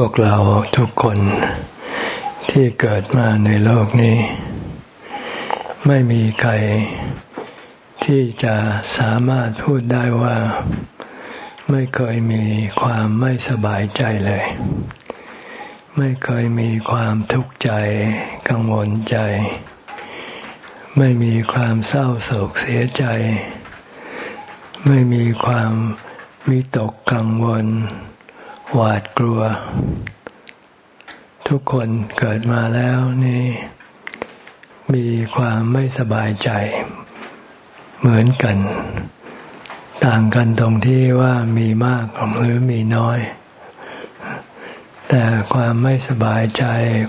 พวกเราทุกคนที่เกิดมาในโลกนี้ ไม่มีใครที่จะสามารถพูดได้ว่า ไม่เคยมีความไม่สบายใจเลย ไม่เคยมีความทุกข์ใจกังวลใจ ไม่มีความเศร้าโศกเสียใจ ไม่มีความวิตกกังวล หวาดกลัว ทุกคนเกิดมาแล้วนี่ มีความไม่สบายใจ เหมือนกัน ต่างกันตรงที่ว่ามีมากหรือมีน้อย แต่ความไม่สบายใจ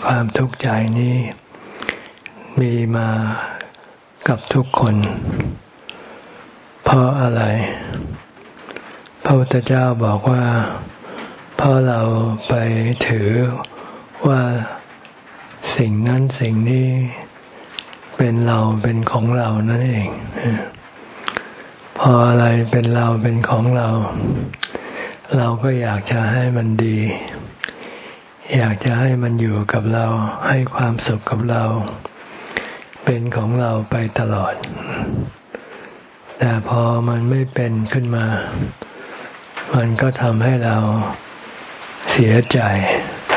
ความทุกข์ใจนี้ มีมากับทุกคน เพราะอะไรพระพุทธเจ้าบอกว่า เพราะเราไปถือว่าสิ่งนั้นสิ่งนี้เป็นเราเป็นของเรานั่นเอง พออะไรเป็นเราเป็นของเรา เราก็อยากจะให้มันดี อยากจะให้มันอยู่กับเราให้ความสุขกับเรา เป็นของเราไปตลอด แต่พอมันไม่เป็นขึ้นมา มันก็ทำให้เรา เสียใจ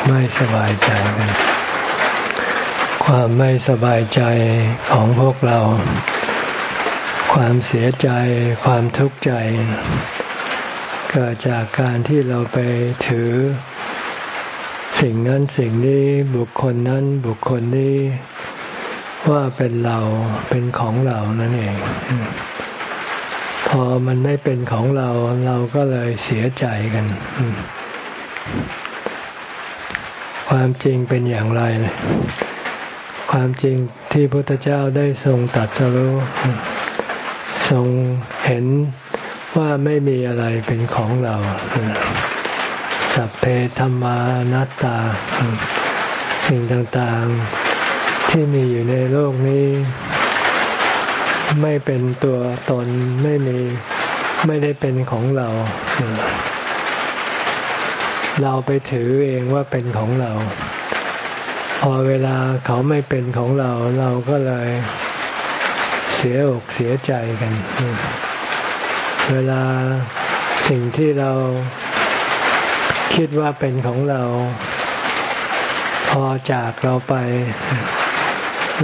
ไม่สบายใจกันความไม่สบายใจของพวกเรา ความเสียใจ ความทุกข์ใจ เกิดจากการที่เราไปถือ สิ่งนั้นสิ่งนี้บุคคลนั้นบุคคลนี้ว่าเป็นเราเป็นของเรานั่นเอง พอมันไม่เป็นของเราเราก็เลยเสียใจกัน ความจริงเป็นอย่างไร ความจริงที่พระพุทธเจ้าได้ทรงตัดสรู้ทรงเห็นว่าไม่มีอะไรเป็นของเรา สัพเพธรรมานัตตา สิ่งต่างๆที่มีอยู่ในโลกนี้ ไม่เป็นตัวตนไม่มีไม่ได้เป็นของเรา เราไปถือเองว่าเป็นของเรา พอเวลาเขาไม่เป็นของเรา เราก็เลยเสียอกเสียใจกัน เวลาสิ่งที่เราคิดว่าเป็นของเรา พอจากเราไป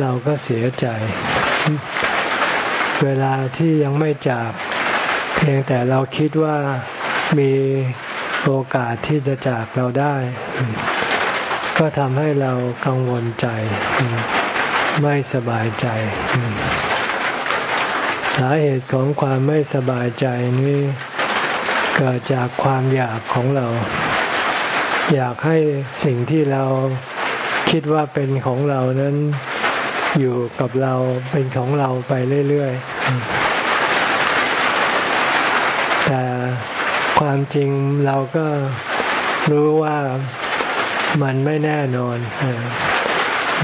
เราก็เสียใจ เวลาที่ยังไม่จาก เพียงแต่เราคิดว่ามี โอกาสที่จะจากเราได้ ก็ทำให้เรากังวลใจ ไม่สบายใจ สาเหตุของความไม่สบายใจนี้เกิดจากความอยากของเรา อยากให้สิ่งที่เราคิดว่าเป็นของเรานั้นอยู่กับเราเป็นของเราไปเรื่อย ๆ แต่ ความจริงเราก็รู้ว่ามันไม่แน่นอน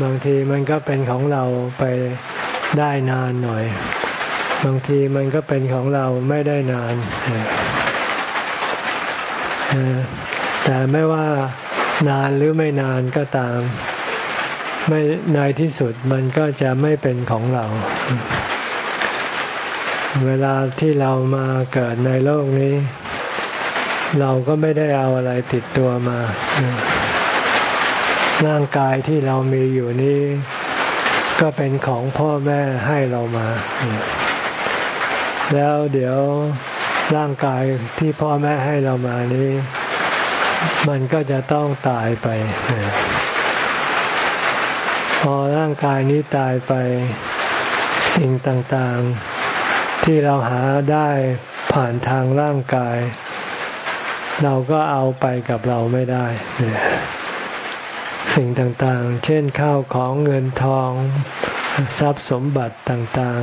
บางทีมันก็เป็นของเราไปได้นานหน่อย บางทีมันก็เป็นของเราไม่ได้นาน แต่ไม่ว่านานหรือไม่นานก็ตาม ไม่ในที่สุดมันก็จะไม่เป็นของเรา เวลาที่เรามาเกิดในโลกนี้ เราก็ไม่ได้เอาอะไรติดตัวมา ร่างกายที่เรามีอยู่นี้ ก็เป็นของพ่อแม่ให้เรามา แล้วเดี๋ยวร่างกายที่พ่อแม่ให้เรามานี้ มันก็จะต้องตายไป พอร่างกายนี้ตายไปสิ่งต่างๆ ที่เราหาได้ผ่านทางร่างกาย เราก็เอาไปกับเราไม่ได้ สิ่งต่างๆ เช่นข้าวของเงินทอง ทรัพย์สมบัติต่าง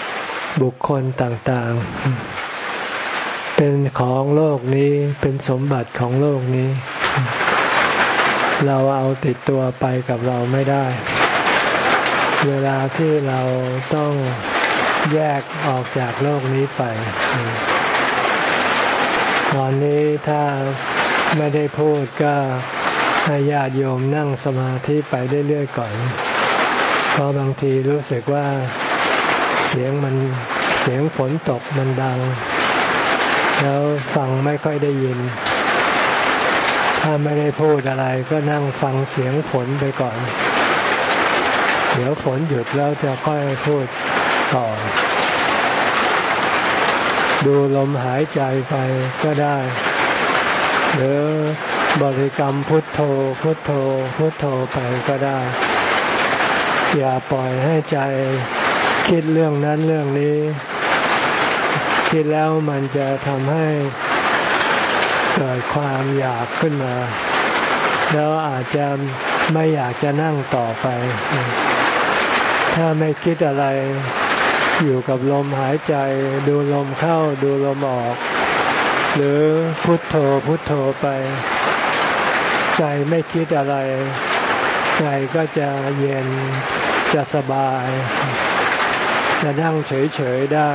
ๆ บุคคลต่างๆ เป็นของโลกนี้เป็นสมบัติของโลกนี้ เราเอาติดตัวไปกับเราไม่ได้ เวลาที่เราต้องแยกออกจากโลกนี้ไป ตอนนี้ถ้าไม่ได้พูดก็ให้ญาติโยมนั่งสมาธิไปเรื่อยๆก่อน เพราะบางทีรู้สึกว่าเสียงมันเสียงฝนตกมันดัง แล้วฟังไม่ค่อยได้ยิน ถ้าไม่ได้พูดอะไรก็นั่งฟังเสียงฝนไปก่อน เดี๋ยวฝนหยุดแล้วจะค่อยพูดต่อ ดูลมหายใจไปก็ได้ หรือบริกรรมพุทโธ พุทโธ พุทโธไปก็ได้ อย่าปล่อยให้ใจคิดเรื่องนั้นเรื่องนี้ คิดแล้วมันจะทำให้เกิดความอยากขึ้นมา แล้วอาจจะไม่อยากจะนั่งต่อไป ถ้าไม่คิดอะไร อยู่กับลมหายใจ ดูลมเข้าดูลมออก หรือพุทโธพุทโธไป ใจไม่คิดอะไร ใจก็จะเย็นจะสบาย จะนั่งเฉยๆได้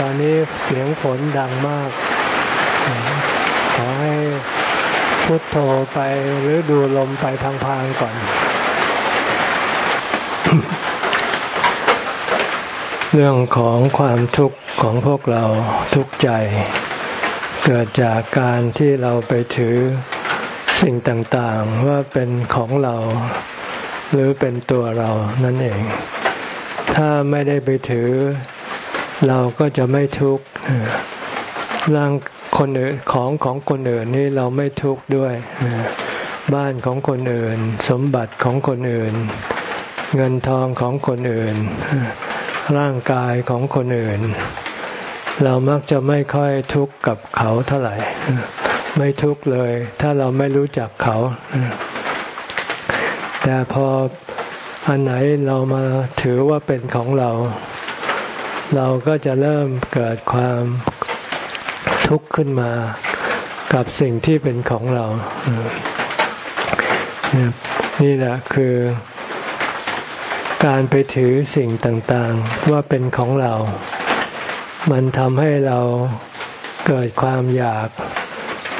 ตอนนี้เสียงฝนดังมาก ขอให้พุทโธไปหรือดูลมไปพางๆก่อน เรื่องของความทุกข์ของพวกเราทุกข์ใจ เกิดจากการที่เราไปถือสิ่งต่างๆ ว่าเป็นของเรา หรือเป็นตัวเรานั่นเอง ถ้าไม่ได้ไปถือ เราก็จะไม่ทุกข์ร่างคนอื่นของของคนอื่นนี่เราไม่ทุกข์ด้วย บ้านของคนอื่น สมบัติของคนอื่น เงินทองของคนอื่น ร่างกายของคนอื่น เรามักจะไม่ค่อยทุกข์กับเขาเท่าไหร่ ไม่ทุกข์เลย ถ้าเราไม่รู้จักเขา แต่พออันไหนเรามาถือว่าเป็นของเรา เราก็จะเริ่มเกิดความทุกข์ขึ้นมากับสิ่งที่เป็นของเรา นี่แหละคือ การไปถือสิ่งต่างๆ ว่าเป็นของเรา มันทำให้เราเกิดความอยาก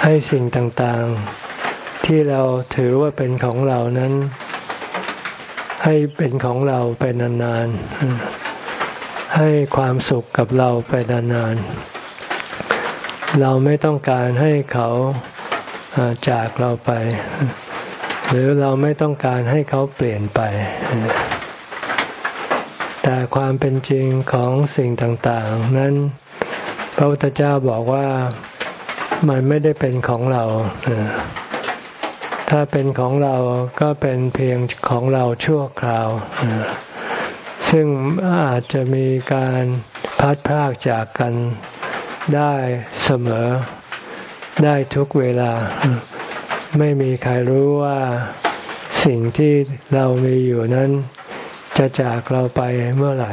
ให้สิ่งต่างๆ ที่เราถือว่าเป็นของเรานั้น ให้เป็นของเราไปนานๆ ให้ความสุขกับเราไปนานๆ เราไม่ต้องการให้เขาจากเราไป หรือเราไม่ต้องการให้เขาเปลี่ยนไป แต่ความเป็นจริงของสิ่งต่างๆ นั้นพระพุทธเจ้าบอกว่ามันไม่ได้เป็นของเรา ถ้าเป็นของเราก็เป็นเพียงของเราชั่วคราว ซึ่งอาจจะมีการพัดพากจากกันได้เสมอ ได้ทุกเวลา ไม่มีใครรู้ว่าสิ่งที่เรามีอยู่นั้น จะจากเราไปเมื่อไหร่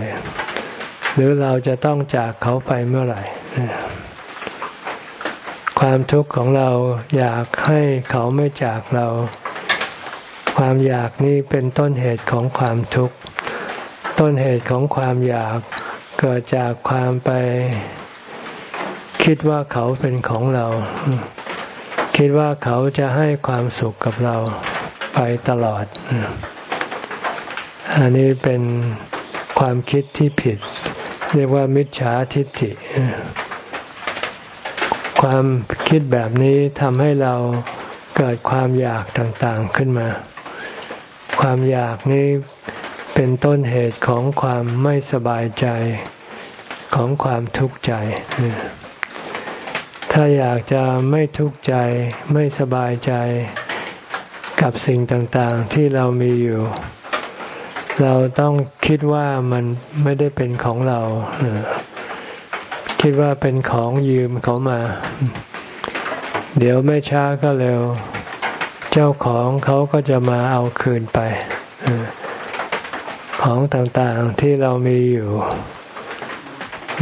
หรือเราจะต้องจากเขาไปเมื่อไหร่ ความทุกข์ของเราอยากให้เขาไม่จากเรา ความอยากนี้เป็นต้นเหตุของความทุกข์ต้นเหตุของความอยากเกิดจากความไป คิดว่าเขาเป็นของเรา คิดว่าเขาจะให้ความสุขกับเราไปตลอด อันนี้เป็นความคิดที่ผิด เรียกว่ามิจฉาทิฏฐิ ความคิดแบบนี้ทำให้เราเกิดความอยากต่างๆขึ้นมา ความอยากนี้เป็นต้นเหตุของความไม่สบายใจของความทุกข์ใจ ถ้าอยากจะไม่ทุกข์ใจ ไม่สบายใจกับสิ่งต่างๆที่เรามีอยู่ เราต้องคิดว่ามันไม่ได้เป็นของเรา คิดว่าเป็นของยืมเขามา เดี๋ยวไม่ช้าก็เร็ว เจ้าของเขาก็จะมาเอาคืนไป ของต่างๆที่เรามีอยู่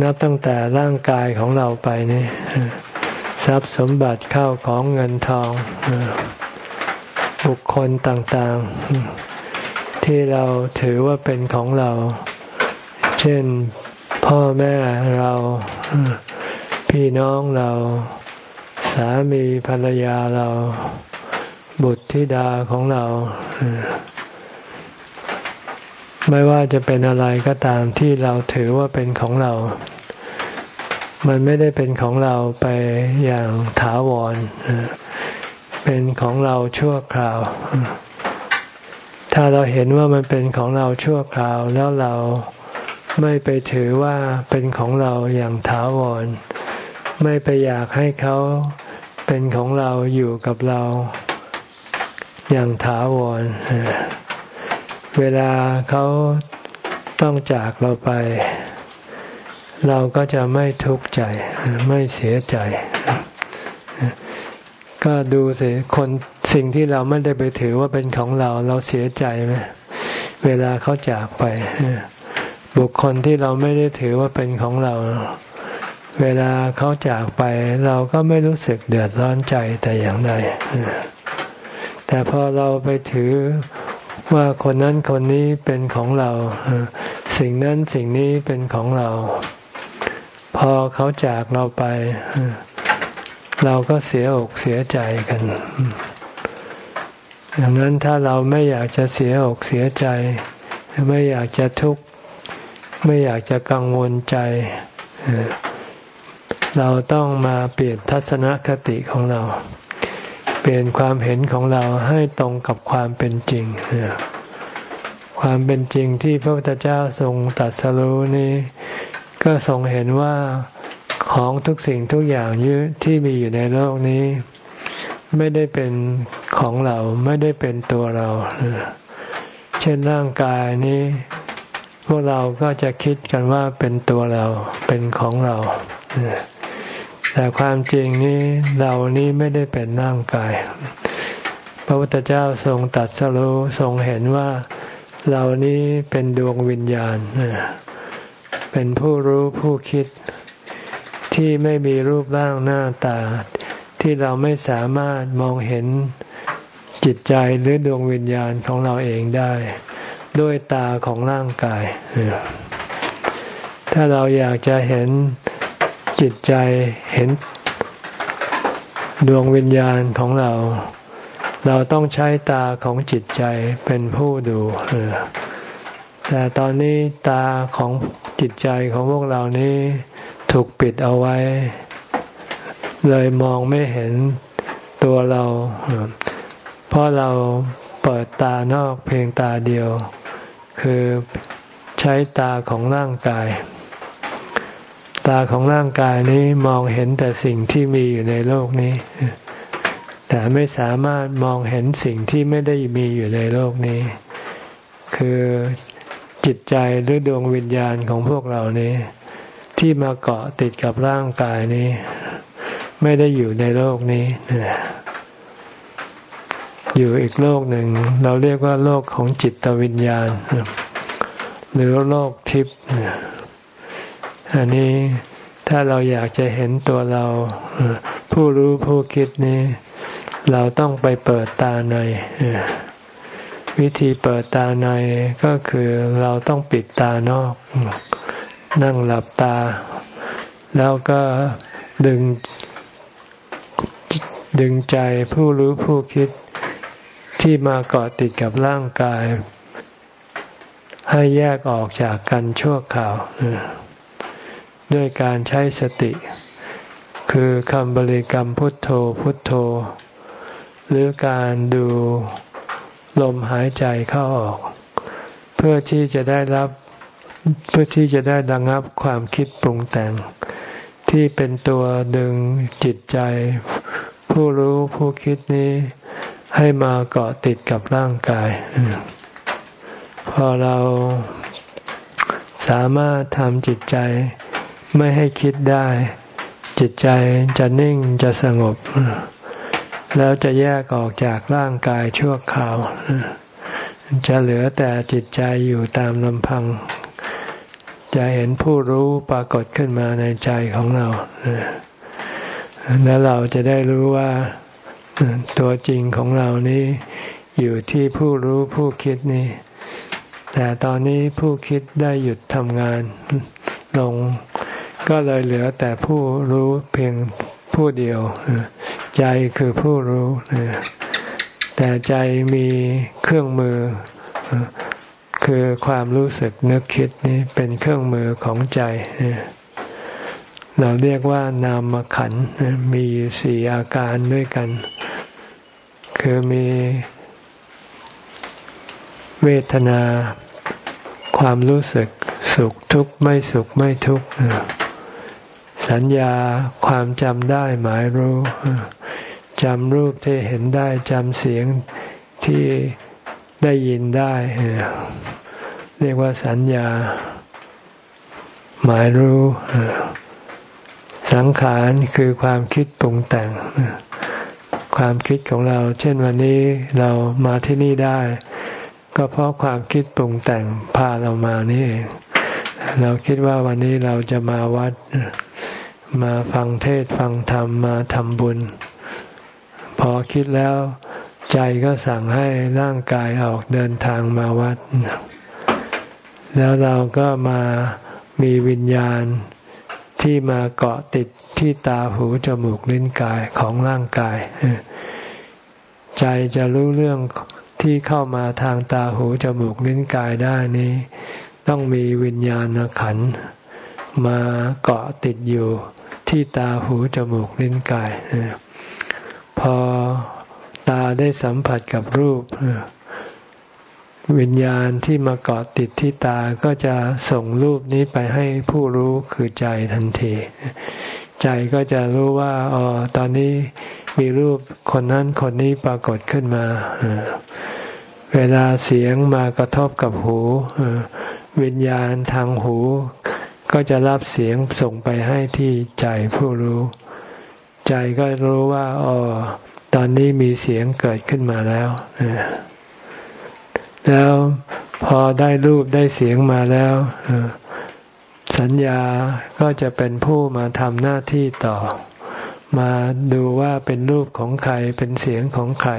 นับตั้งแต่ร่างกายของเราไปนี่ทรัพย์สมบัติเข้าของเงินทองบุคคลต่างๆ ที่เราถือว่าเป็นของเรา เช่นพ่อแม่เรา พี่น้องเรา สามีภรรยาเรา บุตรธิดาของเรา ไม่ว่าจะเป็นอะไรก็ตามที่เราถือว่าเป็นของเรา มันไม่ได้เป็นของเราไปอย่างถาวร เป็นของเราชั่วคราว ถ้าเราเห็นว่ามันเป็นของเราชั่วคราวแล้วเราไม่ไปถือว่าเป็นของเราอย่างถาวร ไม่ไปอยากให้เขาเป็นของเราอยู่กับเราอย่างถาวร เวลาเขาต้องจากเราไป เราก็จะไม่ทุกข์ใจ ไม่เสียใจ ก็ดูสิคน สิ่งที่เราไม่ได้ไปถือว่าเป็นของเราเราเสียใจไหมเวลาเขาจากไป บุคคลที่เราไม่ได้ถือว่าเป็นของเรา เวลาเขาจากไป เราก็ไม่รู้สึกเดือดร้อนใจแต่อย่างใดแต่พอเราไปถือว่าคนนั้นคนนี้เป็นของเรา สิ่งนั้นสิ่งนี้เป็นของเรา พอเขาจากเราไป เราก็เสียอกเสียใจกัน ดังนั้นถ้าเราไม่อยากจะเสียอกเสียใจ ไม่อยากจะทุกข์ไม่อยากจะกังวลใจ เราต้องมาเปลี่ยนทัศนคติของเรา เปลี่ยนความเห็นของเราให้ตรงกับความเป็นจริง ความเป็นจริงที่พระพุทธเจ้าทรงตัดสรู้นี้ ก็ทรงเห็นว่าของทุกสิ่งทุกอย่างยที่มีอยู่ในโลกนี้ ไม่ได้เป็นของเราไม่ได้เป็นตัวเรา เช่นร่างกายนี้ พวกเราก็จะคิดกันว่าเป็นตัวเราเป็นของเรา แต่ความจริงนี้เรานี้ไม่ได้เป็นร่างกาย พระพุทธเจ้าทรงตัดสรุทรงเห็นว่าเรานี้เป็นดวงวิญญาณ เป็นผู้รู้ผู้คิดที่ไม่มีรูปร่างหน้าตา ที่เราไม่สามารถมองเห็นจิตใจหรือดวงวิญญาณของเราเองได้ ด้วยตาของร่างกาย ถ้าเราอยากจะเห็นจิตใจเห็นดวงวิญญาณของเรา เราต้องใช้ตาของจิตใจเป็นผู้ดูแต่ตอนนี้ตาของจิตใจของพวกเรานี้ถูกปิดเอาไว้ เลยมองไม่เห็นตัวเรา เพราะเราเปิดตานอกเพียงตาเดียว คือใช้ตาของร่างกาย ตาของร่างกายนี้มองเห็นแต่สิ่งที่มีอยู่ในโลกนี้ แต่ไม่สามารถมองเห็นสิ่งที่ไม่ได้มีอยู่ในโลกนี้ คือจิตใจหรือดวงวิญญาณของพวกเรานี้ ที่มาเกาะติดกับร่างกายนี้ ไม่ได้อยู่ในโลกนี้ อยู่อีกโลกหนึ่ง เราเรียกว่าโลกของจิตวิญญาณ หรือโลกทิพย์อันนี้ถ้าเราอยากจะเห็นตัวเรา ผู้รู้ผู้คิดนี้ เราต้องไปเปิดตาในวิธีเปิดตาในก็คือเราต้องปิดตานอก นั่งหลับตา แล้วก็ดึง ดึงใจผู้รู้ผู้คิดที่มาเกาะติดกับร่างกาย ให้แยกออกจากกันชั่วคราว ด้วยการใช้สติ คือคำบริกรรมพุทโธพุทโธ หรือการดูลมหายใจเข้าออก เพื่อที่จะได้รับเพื่อที่จะได้ดังับความคิดปรุงแต่ง ที่เป็นตัวดึงจิตใจ ผู้รู้ผู้คิดนี้ให้มาเกาะติดกับร่างกาย พอเราสามารถทำจิตใจไม่ให้คิดได้ จิตใจจะนิ่งจะสงบ แล้วจะแยกออกจากร่างกายชั่วคราว จะเหลือแต่จิตใจอยู่ตามลำพัง จะเห็นผู้รู้ปรากฏขึ้นมาในใจของเรา แล้วเราจะได้รู้ว่าตัวจริงของเรานี้อยู่ที่ผู้รู้ผู้คิดนี้แต่ตอนนี้ผู้คิดได้หยุดทำงานลง ก็เลยเหลือแต่ผู้รู้เพียงผู้เดียว ใจคือผู้รู้ แต่ใจมีเครื่องมือ คือความรู้สึกนึกคิดนี่เป็นเครื่องมือของใจ เราเรียกว่านามขันมีสี่อาการด้วยกัน คือมีเวทนา ความรู้สึกสุขทุกข์ไม่สุขไม่ทุกข์สัญญาความจำได้หมายรู้จำรูปที่เห็นได้จำเสียงที่ได้ยินได้ เรียกว่าสัญญา หมายรู้ สังขารคือความคิดปรุงแต่ง ความคิดของเรา เช่นวันนี้เรามาที่นี่ได้ ก็เพราะความคิดปรุงแต่งพาเรามานี่เองเราคิดว่าวันนี้เราจะมาวัด มาฟังเทศฟังธรรมมาทำบุญ พอคิดแล้วใจก็สั่งให้ร่างกายออกเดินทางมาวัด แล้วเราก็มามีวิญญาณ ที่มาเกาะติดที่ตาหูจมูกลิ้นกายของร่างกาย ใจจะรู้เรื่องที่เข้ามาทางตาหูจมูกลิ้นกายได้นี้ ต้องมีวิญญาณขันมาเกาะติดอยู่ที่ตาหูจมูกลิ้นกาย พอตาได้สัมผัสกับรูป วิญญาณที่มาเกาะติดที่ตาก็จะส่งรูปนี้ไปให้ผู้รู้คือใจทันที ใจก็จะรู้ว่าอ๋อตอนนี้มีรูปคนนั้นคนนี้ปรากฏขึ้นมาเวลาเสียงมากระทบกับหูวิญญาณทางหู ก็จะรับเสียงส่งไปให้ที่ใจผู้รู้ ใจก็รู้ว่าอ๋อตอนนี้มีเสียงเกิดขึ้นมาแล้ว แล้วพอได้รูปได้เสียงมาแล้วสัญญาก็จะเป็นผู้มาทำหน้าที่ต่อ มาดูว่าเป็นรูปของใครเป็นเสียงของใคร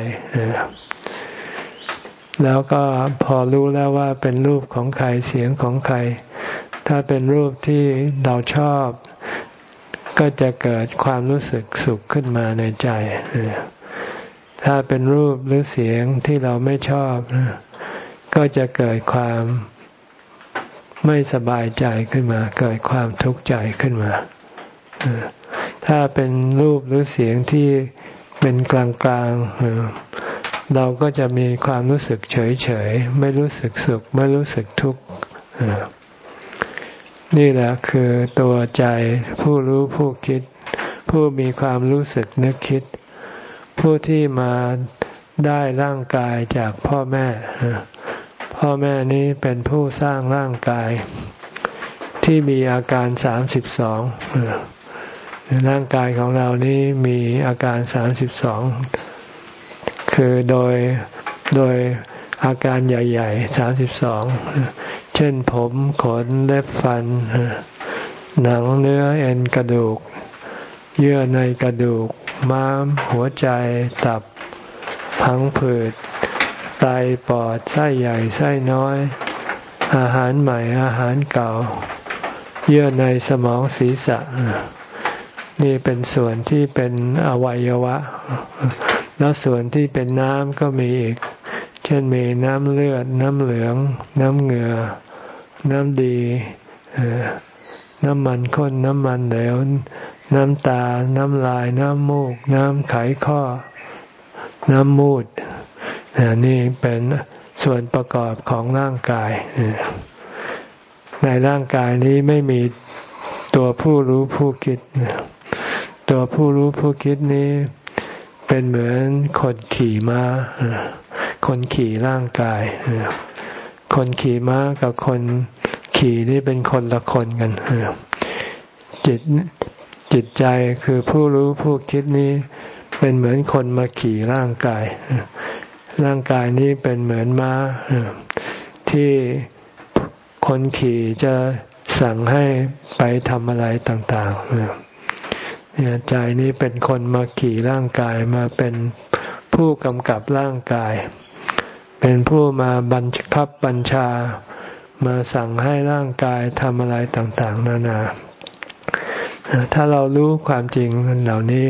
แล้วก็พอรู้แล้วว่าเป็นรูปของใครเสียงของใคร ถ้าเป็นรูปที่เราชอบ ก็จะเกิดความรู้สึกสุขขึ้นมาในใจ ถ้าเป็นรูปหรือเสียงที่เราไม่ชอบ ก็จะเกิดความไม่สบายใจขึ้นมา เกิดความทุกข์ใจขึ้นมา ถ้าเป็นรูปหรือเสียงที่เป็นกลางๆ เราก็จะมีความรู้สึกเฉยๆ ไม่รู้สึกสุข ไม่รู้สึกทุกข์นี่แหละคือตัวใจผู้รู้ผู้คิด ผู้มีความรู้สึกนึกคิด ผู้ที่มาได้ร่างกายจากพ่อแม่ พ่อแม่นี้เป็นผู้สร้างร่างกาย ที่มีอาการสามสิบสองร่างกายของเรานี้มีอาการสามสิบสองคือโดยโดยอาการใหญ่ๆสามสิบสองเช่นผมขนเล็บฟัน หนังเนื้อเอ็นกระดูก เยื่อในกระดูก ม้าม หัวใจตับ พังผืด ไตปอดไส้ใหญ่ไส้น้อย อาหารใหม่อาหารเก่า เยื่อในสมองศีรษะ นี่เป็นส่วนที่เป็นอวัยวะ แล้วส่วนที่เป็นน้ำก็มีอีก เช่นมีน้ำเลือด น้ำเหลือง น้ำเหงื่อ น้ำดี น้ำมันข้น น้ำมันเหลว น้ำตา น้ำลาย น้ำมูก น้ำไขข้อ น้ำมูด นี่เป็นส่วนประกอบของร่างกาย ในร่างกายนี้ไม่มีตัวผู้รู้ผู้คิด ตัวผู้รู้ผู้คิดนี้เป็นเหมือนคนขี่ม้า คนขี่ร่างกาย คนขี่ม้ากับคนขี่นี่เป็นคนละคนกันจิตจิตใจคือผู้รู้ผู้คิดนี้เป็นเหมือนคนมาขี่ร่างกาย ร่างกายนี้เป็นเหมือนม้าที่คนขี่จะสั่งให้ไปทำอะไรต่างๆเนี่ยใจนี้เป็นคนมาขี่ร่างกายมาเป็นผู้กำกับร่างกาย เป็นผู้มาบัญคับบัญชา มาสั่งให้ร่างกายทำอะไรต่างๆ นานา ถ้าเรารู้ความจริงเหล่านี้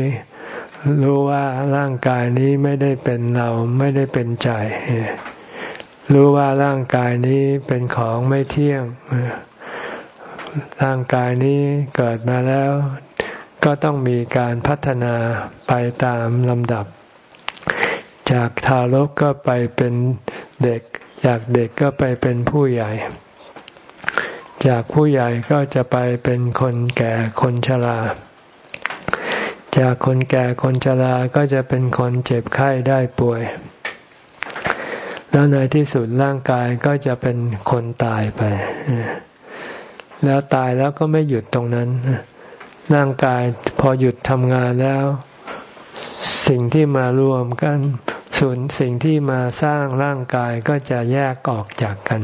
รู้ว่าร่างกายนี้ไม่ได้เป็นเราไม่ได้เป็นใจ รู้ว่าร่างกายนี้เป็นของไม่เที่ยง ร่างกายนี้เกิดมาแล้ว ก็ต้องมีการพัฒนาไปตามลำดับ จากทารกก็ไปเป็นเด็ก จากเด็กก็ไปเป็นผู้ใหญ่ จากผู้ใหญ่ก็จะไปเป็นคนแก่คนชรา จากคนแก่คนชราก็จะเป็นคนเจ็บไข้ได้ป่วย แล้วในที่สุดร่างกายก็จะเป็นคนตายไป แล้วตายแล้วก็ไม่หยุดตรงนั้น ร่างกายพอหยุดทำงานแล้ว สิ่งที่มารวมกันส่วนสิ่งที่มาสร้างร่างกายก็จะแยกออกจากกัน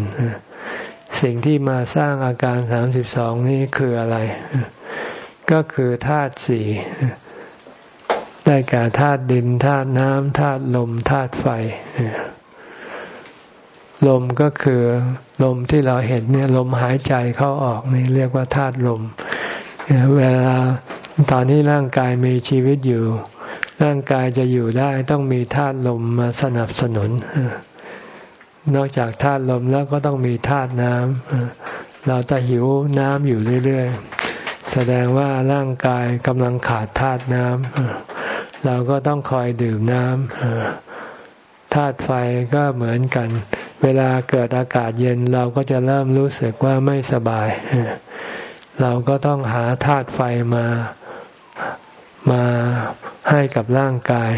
สิ่งที่มาสร้างอาการสามสิบสองนี้คืออะไร ก็คือธาตุสี่ ได้แก่ธาตุดินธาตุน้ำธาตุลมธาตุไฟ ลมก็คือลมที่เราเห็นเนี่ยลมหายใจเข้าออกนี่เรียกว่าธาตุลม เวลาตอนที่ร่างกายมีชีวิตอยู่ ร่างกายจะอยู่ได้ต้องมีธาตุลมมาสนับสนุน นอกจากธาตุลมแล้วก็ต้องมีธาตุน้ำเราจะหิวน้ำอยู่เรื่อยๆแสดงว่าร่างกายกำลังขาดธาตุน้ำ เราก็ต้องคอยดื่มน้ำธาตุไฟก็เหมือนกัน เวลาเกิดอากาศเย็นเราก็จะเริ่มรู้สึกว่าไม่สบาย เราก็ต้องหาธาตุไฟมามาให้กับร่างกาย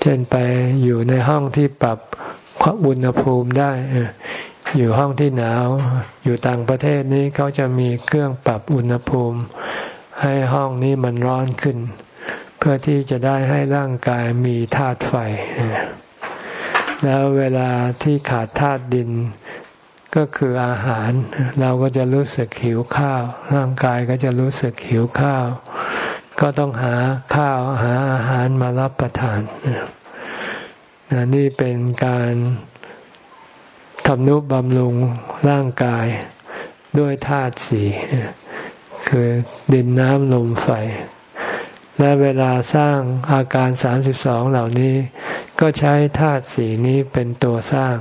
เช่นไปอยู่ในห้องที่ปรับอุณหภูมิได้ อยู่ห้องที่หนาว อยู่ต่างประเทศนี้เขาจะมีเครื่องปรับอุณหภูมิ ให้ห้องนี้มันร้อนขึ้น เพื่อที่จะได้ให้ร่างกายมีธาตุไฟ แล้วเวลาที่ขาดธาตุดินก็คืออาหาร เราก็จะรู้สึกหิวข้าว ร่างกายก็จะรู้สึกหิวข้าว ก็ต้องหาข้าวหาอาหารมารับประทานนี่เป็นการทำนุบำรุงร่างกายด้วยธาตุสี่คือดินน้ำลมไฟ และเวลาสร้างอาการสามสิบสองเหล่านี้ ก็ใช้ธาตุสีนี้เป็นตัวสร้าง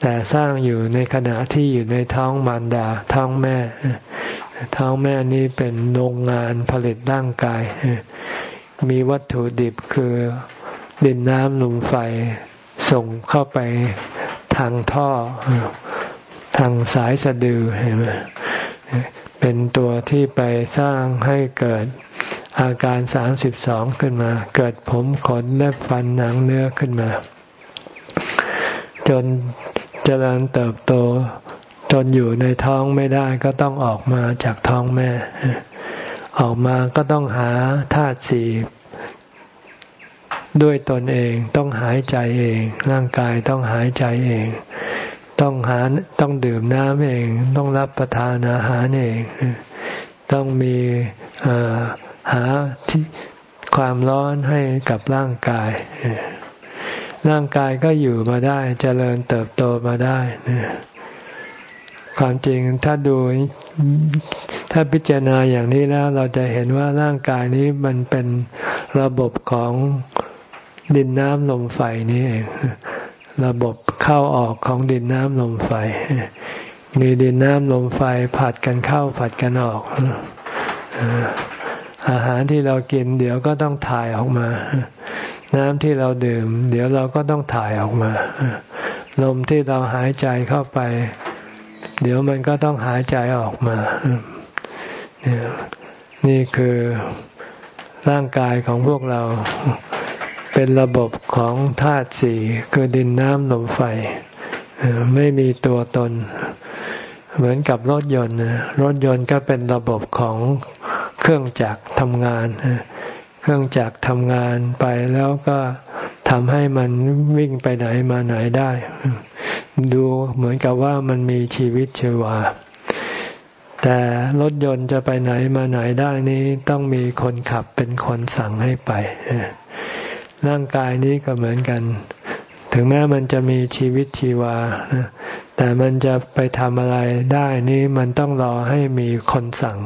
แต่สร้างอยู่ในขณะที่อยู่ในท้องมารดา ท้องแม่ ท้องแม่นี้เป็นโรงงานผลิตร่างกาย มีวัตถุดิบคือดินน้ำลมไฟส่งเข้าไปทางท่อ ทางสายสะดือเห็นไหมเป็นตัวที่ไปสร้างให้เกิด อาการสามสิบสองขึ้นมา เกิดผมขนเล็บฟันหนังเนื้อขึ้นมา จนเจริญเติบโต จนอยู่ในท้องไม่ได้ก็ต้องออกมาจากท้องแม่ ออกมาก็ต้องหาธาตุสี่ด้วยตนเองต้องหายใจเอง ร่างกายต้องหายใจเอง ต้องหาต้องดื่มน้ำเอง ต้องรับประทานอาหารเอง ต้องมี หาที่ความร้อนให้กับร่างกาย ร่างกายก็อยู่มาได้จเจริญเติบโตมาได้ ความจริงถ้าดูถ้าพิจารณาอย่างนี้แล้วเราจะเห็นว่าร่างกายนี้มันเป็นระบบของดินน้ำลมไฟนี่เองระบบเข้าออกของดินน้ำลมไฟ มีดินน้ำลมไฟผัดกันเข้าผัดกันออก อาหารที่เรากิน เดี๋ยวก็ต้องถ่ายออกมา น้ำที่เราดื่ม เดี๋ยวเราก็ต้องถ่ายออกมา ลมที่เราหายใจเข้าไป เดี๋ยวมันก็ต้องหายใจออกมานี่คือร่างกายของพวกเราเป็นระบบของธาตุสี่คือดินน้ำลมไฟ ไม่มีตัวตน เหมือนกับรถยนต์รถยนต์ก็เป็นระบบของ เครื่องจักรทำงาน เครื่องจักรทำงานไปแล้วก็ทำให้มันวิ่งไปไหนมาไหนได้ ดูเหมือนกับว่ามันมีชีวิตชีวา แต่รถยนต์จะไปไหนมาไหนได้นี้ต้องมีคนขับเป็นคนสั่งให้ไป ร่างกายนี้ก็เหมือนกัน ถึงแม้มันจะมีชีวิตชีวา แต่มันจะไปทำอะไรได้นี้มันต้องรอให้มีคนสั่ง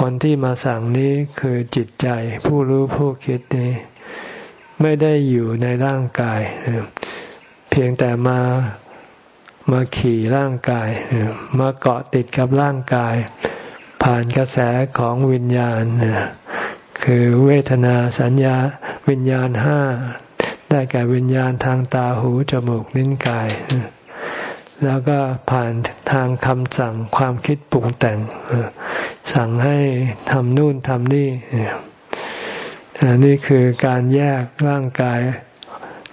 คนที่มาสั่งนี้คือจิตใจผู้รู้ผู้คิดนี้ ไม่ได้อยู่ในร่างกาย เพียงแต่มามาขี่ร่างกาย มาเกาะติดกับร่างกาย ผ่านกระแสของวิญญาณ คือเวทนาสัญญาวิญญาณห้าได้แก่วิญญาณทางตาหูจมูกลิ้นกาย แล้วก็ผ่านทางคำสั่งความคิดปรุงแต่ง สั่งให้ทำนู่นทำนี่นี่คือการแยกร่างกาย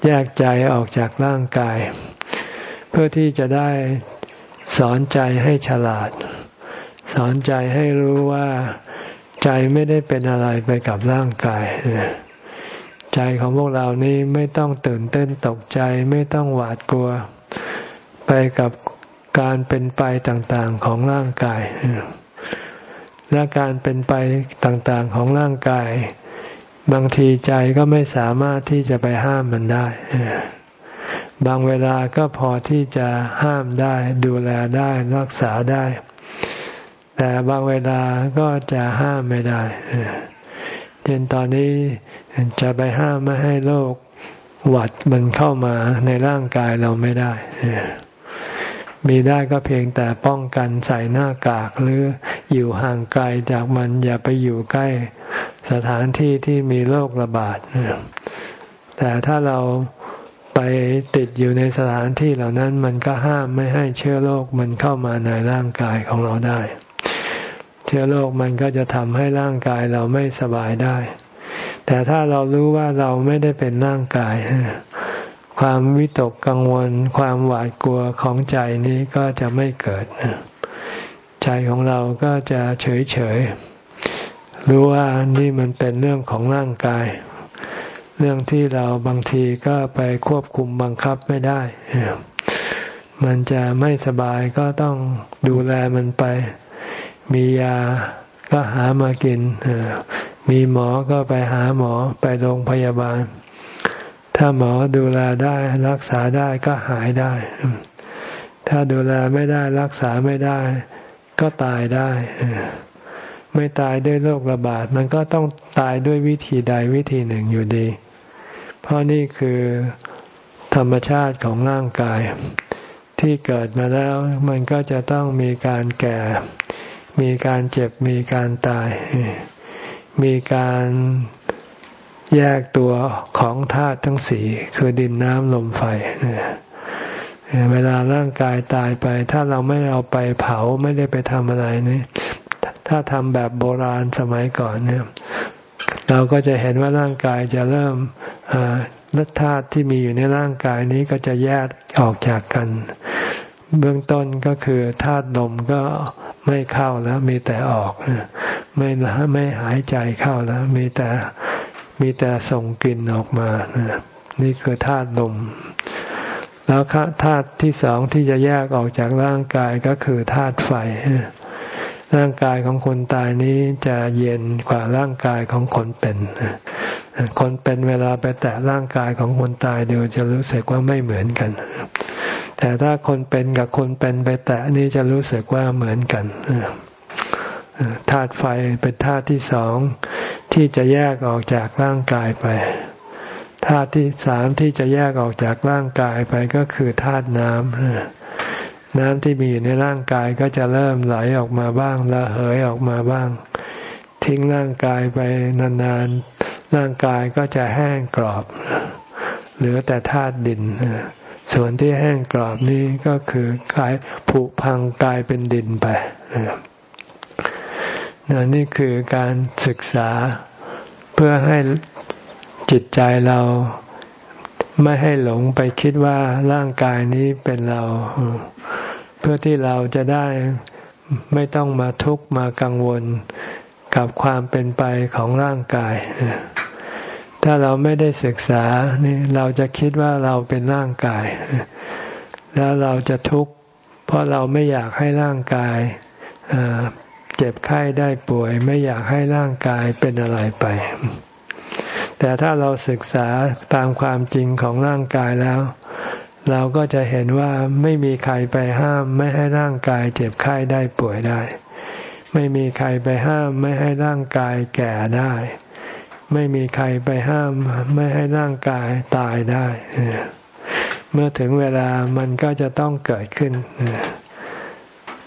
แยกใจออกจากร่างกาย เพื่อที่จะได้สอนใจให้ฉลาด สอนใจให้รู้ว่าใจไม่ได้เป็นอะไรไปกับร่างกายใจของพวกเรานี้ไม่ต้องตื่นเต้นตกใจไม่ต้องหวาดกลัว ไปกับการเป็นไปต่างๆของร่างกาย และการเป็นไปต่างๆของร่างกาย บางทีใจก็ไม่สามารถที่จะไปห้ามมันได้ บางเวลาก็พอที่จะห้ามได้ ดูแลได้รักษาได้ แต่บางเวลาก็จะห้ามไม่ได้เช่นตอนนี้จะไปห้ามไม่ให้โรคหวัดมันเข้ามาในร่างกายเราไม่ได้ มีได้ก็เพียงแต่ป้องกันใส่หน้ากากหรืออยู่ห่างไกลจากมันอย่าไปอยู่ใกล้สถานที่ที่มีโรคระบาด แต่ถ้าเราไปติดอยู่ในสถานที่เหล่านั้นมันก็ห้ามไม่ให้เชื้อโรคมันเข้ามาในร่างกายของเราได้ เชื้อโรคมันก็จะทำให้ร่างกายเราไม่สบายได้ แต่ถ้าเรารู้ว่าเราไม่ได้เป็นร่างกาย ความวิตกกังวล ความหวาดกลัวของใจนี้ก็จะไม่เกิด ใจของเราก็จะเฉยเฉยรู้ว่านี่มันเป็นเรื่องของร่างกาย เรื่องที่เราบางทีก็ไปควบคุมบังคับไม่ได้ มันจะไม่สบายก็ต้องดูแลมันไป มียาก็หามากิน มีหมอก็ไปหาหมอไปโรงพยาบาล ถ้าหมอดูแลได้รักษาได้ก็หายได้ ถ้าดูแลไม่ได้รักษาไม่ได้ ก็ตายได้ ไม่ตายด้วยโรคระบาด มันก็ต้องตายด้วยวิธีใดวิธีหนึ่งอยู่ดี เพราะนี่คือธรรมชาติของร่างกาย ที่เกิดมาแล้วมันก็จะต้องมีการแก่ มีการเจ็บมีการตาย มีการ แยกตัวของธาตุทั้งสี่คือดินน้ำลมไฟเวลาร่างกายตายไป ถ้าเราไม่เอาไปเผาไม่ได้ไปทำอะไรนี่ถ้าทำแบบโบราณสมัยก่อนเนี่ย เราก็จะเห็นว่าร่างกายจะเริ่มนัธาตุที่มีอยู่ในร่างกายนี้ก็จะแยกออกจากกัน เบื้องต้นก็คือธาตุลมก็ไม่เข้าแล้วมีแต่ออก ไม่ไม่หายใจเข้าแล้ว มีแต่ มีแต่ส่งกลิ่นออกมา นี่คือธาตุลม แล้วธาตุที่สองที่จะแยกออกจากร่างกายก็คือธาตุไฟ ร่างกายของคนตายนี้จะเย็นกว่าร่างกายของคนเป็น คนเป็นเวลาไปแตะร่างกายของคนตายเดี๋ยวจะรู้สึกว่าไม่เหมือนกัน แต่ถ้าคนเป็นกับคนเป็นไปแตะนี่จะรู้สึกว่าเหมือนกัน ธาตุไฟเป็นธาตุที่สองที่จะแยกออกจากร่างกายไปธาตุที่สามที่จะแยกออกจากร่างกายไปก็คือธาตุน้ำน้ำที่มีอยู่ในร่างกายก็จะเริ่มไหลออกมาบ้างละเหยออกมาบ้าง ทิ้งร่างกายไปนานๆร่างกายก็จะแห้งกรอบเหลือแต่ธาตุดินส่วนที่แห้งกรอบนี้ก็คือกายผุพังกลายเป็นดินไป นี่คือการศึกษาเพื่อให้จิตใจเราไม่ให้หลงไปคิดว่าร่างกายนี้เป็นเรา เพื่อที่เราจะได้ไม่ต้องมาทุกข์มากังวลกับความเป็นไปของร่างกาย ถ้าเราไม่ได้ศึกษานี่เราจะคิดว่าเราเป็นร่างกาย แล้วเราจะทุกข์เพราะเราไม่อยากให้ร่างกาย เจ็บไข้ได้ป่วย ไม่อยากให้ร่างกายเป็นอะไรไป แต่ถ้าเราศึกษาตามความจริงของร่างกายแล้ว เราก็จะเห็นว่าไม่มีใครไปห้ามไม่ให้ร่างกายเจ็บไข้ได้ป่วยได้ ไม่มีใครไปห้ามไม่ให้ร่างกายแก่ได้ ไม่มีใครไปห้ามไม่ให้ร่างกายตายได้ เมื่อถึงเวลามันก็จะต้องเกิดขึ้น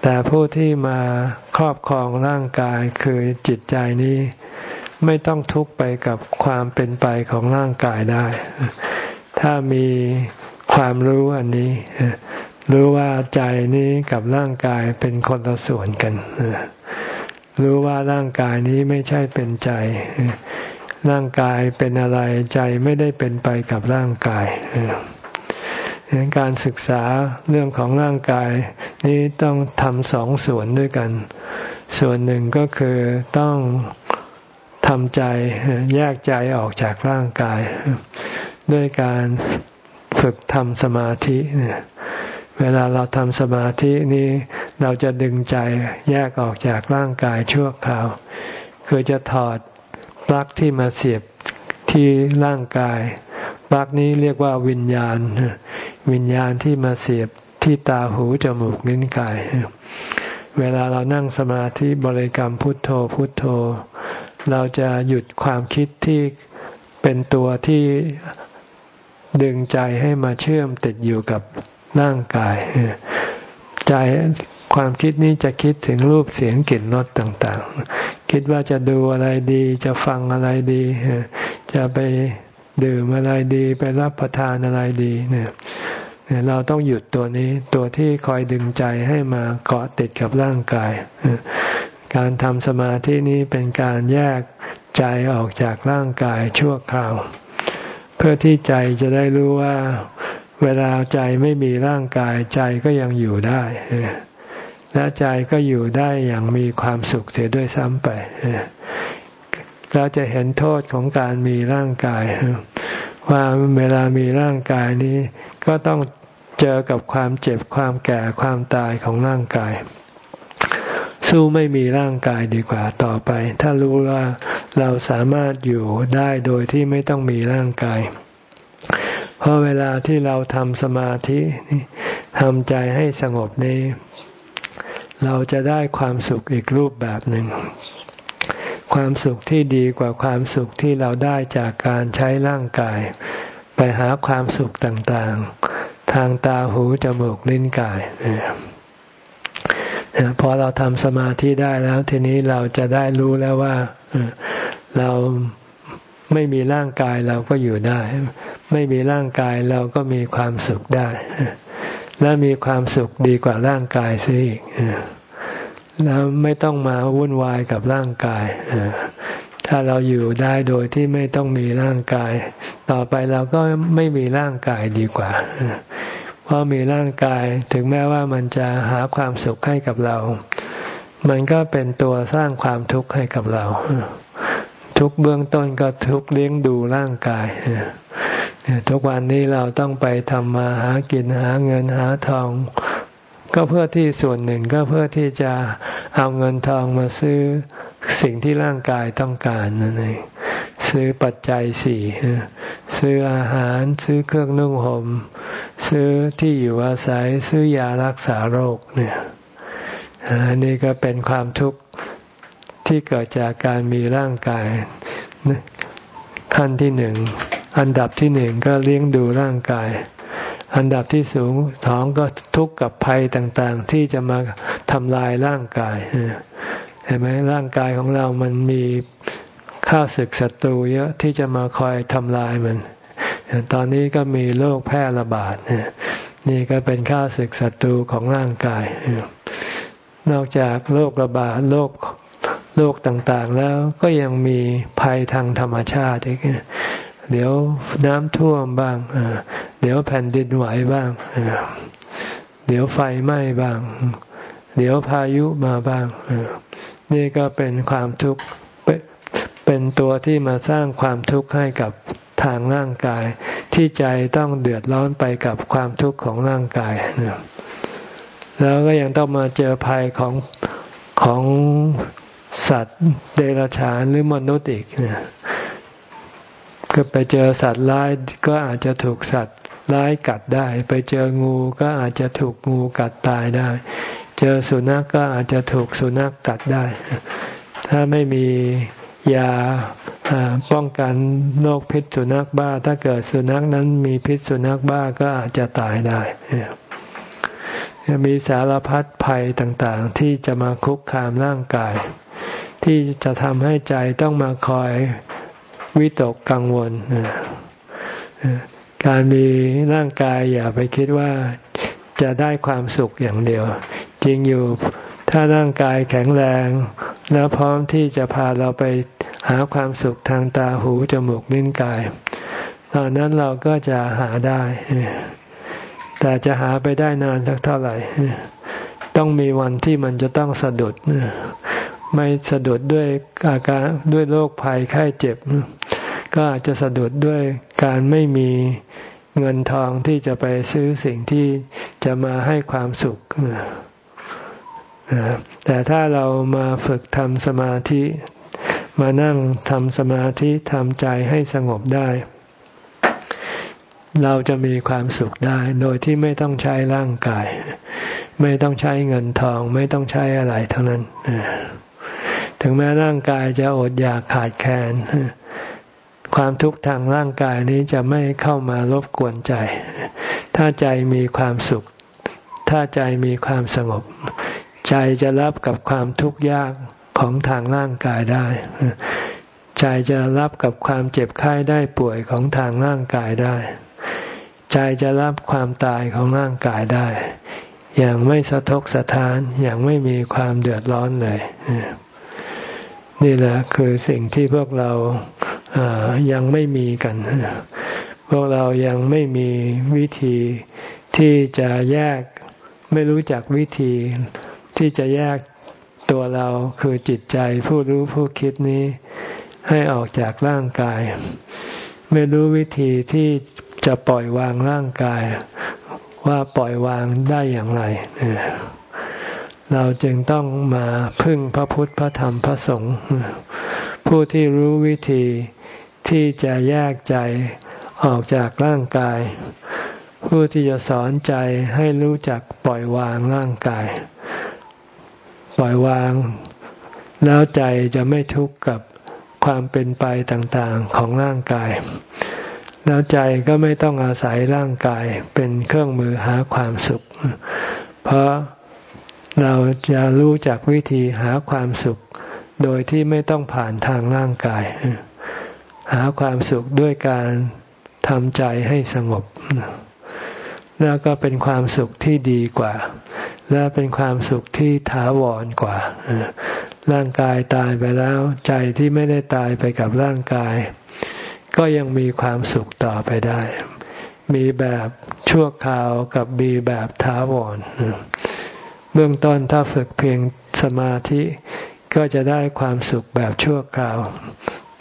แต่ผู้ที่มาครอบครองร่างกายคือจิตใจนี้ ไม่ต้องทุกข์ไปกับความเป็นไปของร่างกายได้ ถ้ามีความรู้อันนี้ รู้ว่าใจนี้กับร่างกายเป็นคนละส่วนกัน รู้ว่าร่างกายนี้ไม่ใช่เป็นใจ ร่างกายเป็นอะไรใจไม่ได้เป็นไปกับร่างกาย การศึกษาเรื่องของร่างกาย นี้ต้องทำสองส่วนด้วยกัน ส่วนหนึ่งก็คือต้องทำใจแยกใจออกจากร่างกาย ด้วยการฝึกทำสมาธิเวลาเราทำสมาธินี้เราจะดึงใจแยกออกจากร่างกายชั่วคราว คือจะถอดปลั๊กที่มาเสียบที่ร่างกายปลั๊กนี้เรียกว่าวิญญาณ วิญญาณที่มาเสียบที่ตาหูจมูกลิ้นกาย เวลาเรานั่งสมาธิบริกรรมพุทโธพุทโธ เราจะหยุดความคิดที่เป็นตัวที่ดึงใจให้มาเชื่อมติดอยู่กับร่างกายใจความคิดนี้จะคิดถึงรูปเสียงกลิ่นรสต่าง ๆ คิดว่าจะดูอะไรดี จะฟังอะไรดี จะไปดื่มอะไรดี ไปรับประทานอะไรดีเนี่ย เราต้องหยุดตัวนี้ตัวที่คอยดึงใจให้มาเกาะติดกับร่างกาย การทำสมาธินี้เป็นการแยกใจออกจากร่างกายชั่วคราว เพื่อที่ใจจะได้รู้ว่า เวลาใจไม่มีร่างกายใจก็ยังอยู่ได้ และใจก็อยู่ได้อย่างมีความสุขเสียด้วยซ้ำไปเราจะเห็นโทษของการมีร่างกายว่าเวลามีร่างกายนี้ ก็ต้องเจอกับความเจ็บความแก่ความตายของร่างกาย สู้ไม่มีร่างกายดีกว่าต่อไป ถ้ารู้ว่าเราสามารถอยู่ได้โดยที่ไม่ต้องมีร่างกาย เพราะเวลาที่เราทำสมาธิทำใจให้สงบนี้ เราจะได้ความสุขอีกรูปแบบหนึ่ง ความสุขที่ดีกว่าความสุขที่เราได้จากการใช้ร่างกาย ไปหาความสุขต่างๆ ทางตาหูจมูกลิ้นกายพอเราทำสมาธิได้แล้ว ทีนี้เราจะได้รู้แล้วว่าเราไม่มีร่างกายเราก็อยู่ได้ ไม่มีร่างกายเราก็มีความสุขได้ และมีความสุขดีกว่าร่างกายซิอีกแล้วไม่ต้องมาวุ่นวายกับร่างกาย ถ้าเราอยู่ได้โดยที่ไม่ต้องมีร่างกาย ต่อไปเราก็ไม่มีร่างกายดีกว่า เพราะมีร่างกายถึงแม้ว่ามันจะหาความสุขให้กับเรา มันก็เป็นตัวสร้างความทุกข์ให้กับเรา ทุกเบื้องต้นก็ทุกเลี้ยงดูร่างกายทุกวันนี้เราต้องไปทำมาหากินหาเงินหาทอง ก็เพื่อที่ส่วนหนึ่งก็เพื่อที่จะเอาเงินทองมาซื้อ สิ่งที่ร่างกายต้องการนั่นเองซื้อปัจจัยสี่ซื้ออาหารซื้อเครื่องนุ่งหม่มซื้อที่อยู่อาศัยซื้อยารักษาโรคเนี่ยอันนี้ก็เป็นความทุกข์ที่เกิดจากการมีร่างกายขั้นที่หนึ่งอันดับที่หนึ่งก็เลี้ยงดูร่างกาย อันดับที่สูงสองก็ทุกข์กับภัยต่างๆ ที่จะมาทำลายร่างกาย เห็นไหมร่างกายของเรามันมีข้าศึกศัตรูเยอะที่จะมาคอยทำลายมัน ตอนนี้ก็มีโรคแพร่ระบาดนี่ก็เป็นข้าศึกศัตรูของร่างกาย นอกจากโรคระบาดโรคโลกต่างๆ แล้วก็ยังมีภัยทางธรรมชาติอีกเดี๋ยวน้ำท่วมบ้าง เดี๋ยวแผ่นดินไหวบ้าง เดี๋ยวไฟไหม้บ้าง เดี๋ยวพายุมาบ้าง นี่ก็เป็นความทุกข์เป็นตัวที่มาสร้างความทุกข์ให้กับทางร่างกาย ที่ใจต้องเดือดร้อนไปกับความทุกข์ของร่างกายแล้วก็ยังต้องมาเจอภัยของของสัตว์เดรัจฉานหรือมนุษย์อีกเนี่ยก็ไปเจอสัตว์ร้ายก็อาจจะถูกสัตว์ร้ายกัดได้ ไปเจองูก็อาจจะถูกงูกัดตายได้ เจอสุนัขกก็อาจจะถูกสุนัขกกัดได้ ถ้าไม่มียาป้องกันโรคพิษสุนัขบ้า ถ้าเกิดสุนัขนั้นมีพิษสุนัขบ้าก็อาจจะตายได้มีสารพัดภัยต่างๆ ที่จะมาคุกคามร่างกาย ที่จะทำให้ใจต้องมาคอยวิตกกังวลการมีร่างกายอย่าไปคิดว่า จะได้ความสุขอย่างเดียว จริงอยู่ถ้าร่างกายแข็งแรง แล้วพร้อมที่จะพาเราไปหาความสุขทางตาหูจมูกลิ้นกาย ตอนนั้นเราก็จะหาได้ แต่จะหาไปได้นานสักเท่าไหร่ ต้องมีวันที่มันจะต้องสะดุด ไม่สะดุดด้วยอาการด้วยโรคภัยไข้เจ็บ ก็อาจจะสะดุดด้วยการไม่มี เงินทองที่จะไปซื้อสิ่งที่จะมาให้ความสุข แต่ถ้าเรามาฝึกทำสมาธิ มานั่งทำสมาธิทำใจให้สงบได้ เราจะมีความสุขได้ โดยที่ไม่ต้องใช้ร่างกาย ไม่ต้องใช้เงินทอง ไม่ต้องใช้อะไรทั้งนั้น ถึงแม้ร่างกายจะอดอยากขาดแคลน ความทุกข์ทางร่างกายนี้จะไม่เข้ามารบกวนใจ ถ้าใจมีความสุข ถ้าใจมีความสงบ ใจจะรับกับความทุกข์ยากของทางร่างกายได้ ใจจะรับกับความเจ็บไข้ได้ป่วยของทางร่างกายได้ ใจจะรับความตายของร่างกายได้ อย่างไม่สะทกสะท้าน อย่างไม่มีความเดือดร้อนเลย นี่แหละคือสิ่งที่พวกเรา ยังไม่มีกัน พวกเรายังไม่มีวิธีที่จะแยกไม่รู้จักวิธี ที่จะแยกตัวเราคือจิตใจผู้รู้ผู้คิดนี้ ให้ออกจากร่างกาย ไม่รู้วิธีที่จะปล่อยวางร่างกาย ว่าปล่อยวางได้อย่างไรเราจึงต้องมาพึ่งพระพุทธพระธรรมพระสงฆ์ผู้ที่รู้วิธี ที่จะแยกใจออกจากร่างกาย ผู้ที่จะสอนใจให้รู้จักปล่อยวางร่างกาย ปล่อยวาง แล้วใจจะไม่ทุกข์กับความเป็นไปต่างๆของร่างกาย แล้วใจก็ไม่ต้องอาศัยร่างกายเป็นเครื่องมือหาความสุข เพราะเราจะรู้จักวิธีหาความสุข โดยที่ไม่ต้องผ่านทางร่างกาย หาความสุขด้วยการทำใจให้สงบ แล้วก็เป็นความสุขที่ดีกว่า และเป็นความสุขที่ถาวรกว่า ร่างกายตายไปแล้ว ใจที่ไม่ได้ตายไปกับร่างกาย ก็ยังมีความสุขต่อไปได้ มีแบบชั่วคราวกับมีแบบถาวรเบื้องต้นถ้าฝึกเพียงสมาธิก็จะได้ความสุขแบบชั่วคราว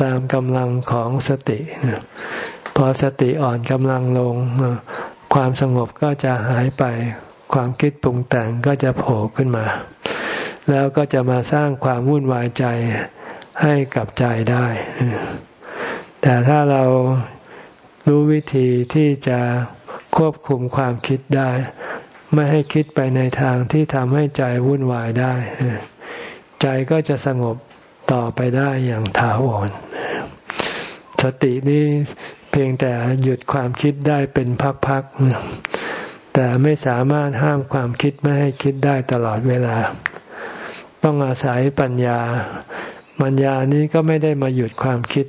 ตามกำลังของสติพอสติอ่อนกำลังลง ความสงบก็จะหายไป ความคิดปรุงแต่งก็จะโผล่ขึ้นมา แล้วก็จะมาสร้างความวุ่นวายใจให้กับใจได้ แต่ถ้าเรารู้วิธีที่จะควบคุมความคิดได้ ไม่ให้คิดไปในทางที่ทำให้ใจวุ่นวายได้ ใจก็จะสงบ ต่อไปได้อย่างถาวรสตินี้เพียงแต่หยุดความคิดได้เป็นพักๆแต่ไม่สามารถห้ามความคิดไม่ให้คิดได้ตลอดเวลา ต้องอาศัยปัญญา ปัญญานี้ก็ไม่ได้มาหยุดความคิด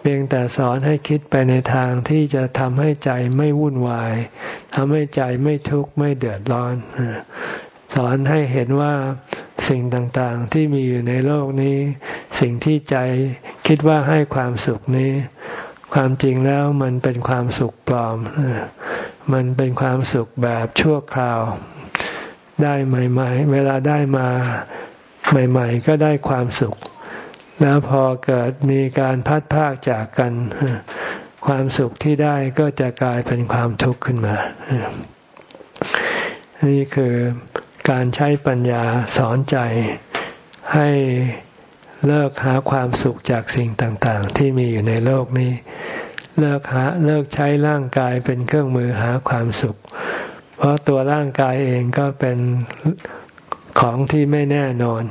เพียงแต่สอนให้คิดไปในทางที่จะทำให้ใจไม่วุ่นวายทำให้ใจไม่ทุกข์ไม่เดือดร้อน สอนให้เห็นว่า สิ่งต่างๆที่มีอยู่ในโลกนี้ สิ่งที่ใจคิดว่าให้ความสุขนี้ ความจริงแล้วมันเป็นความสุขปลอม มันเป็นความสุขแบบชั่วคราว ได้ใหม่ ๆ เวลาได้มาใหม่ ๆ ก็ได้ความสุข แล้วพอเกิดมีการพัดพากจากกัน ความสุขที่ได้ก็จะกลายเป็นความทุกข์ขึ้นมา นี่คือ การใช้ปัญญาสอนใจให้เลิกหาความสุขจากสิ่งต่างๆ ที่มีอยู่ในโลกนี้ เลิกหาเลิกใช้ร่างกายเป็นเครื่องมือหาความสุข เพราะตัวร่างกายเองก็เป็นของที่ไม่แน่นอน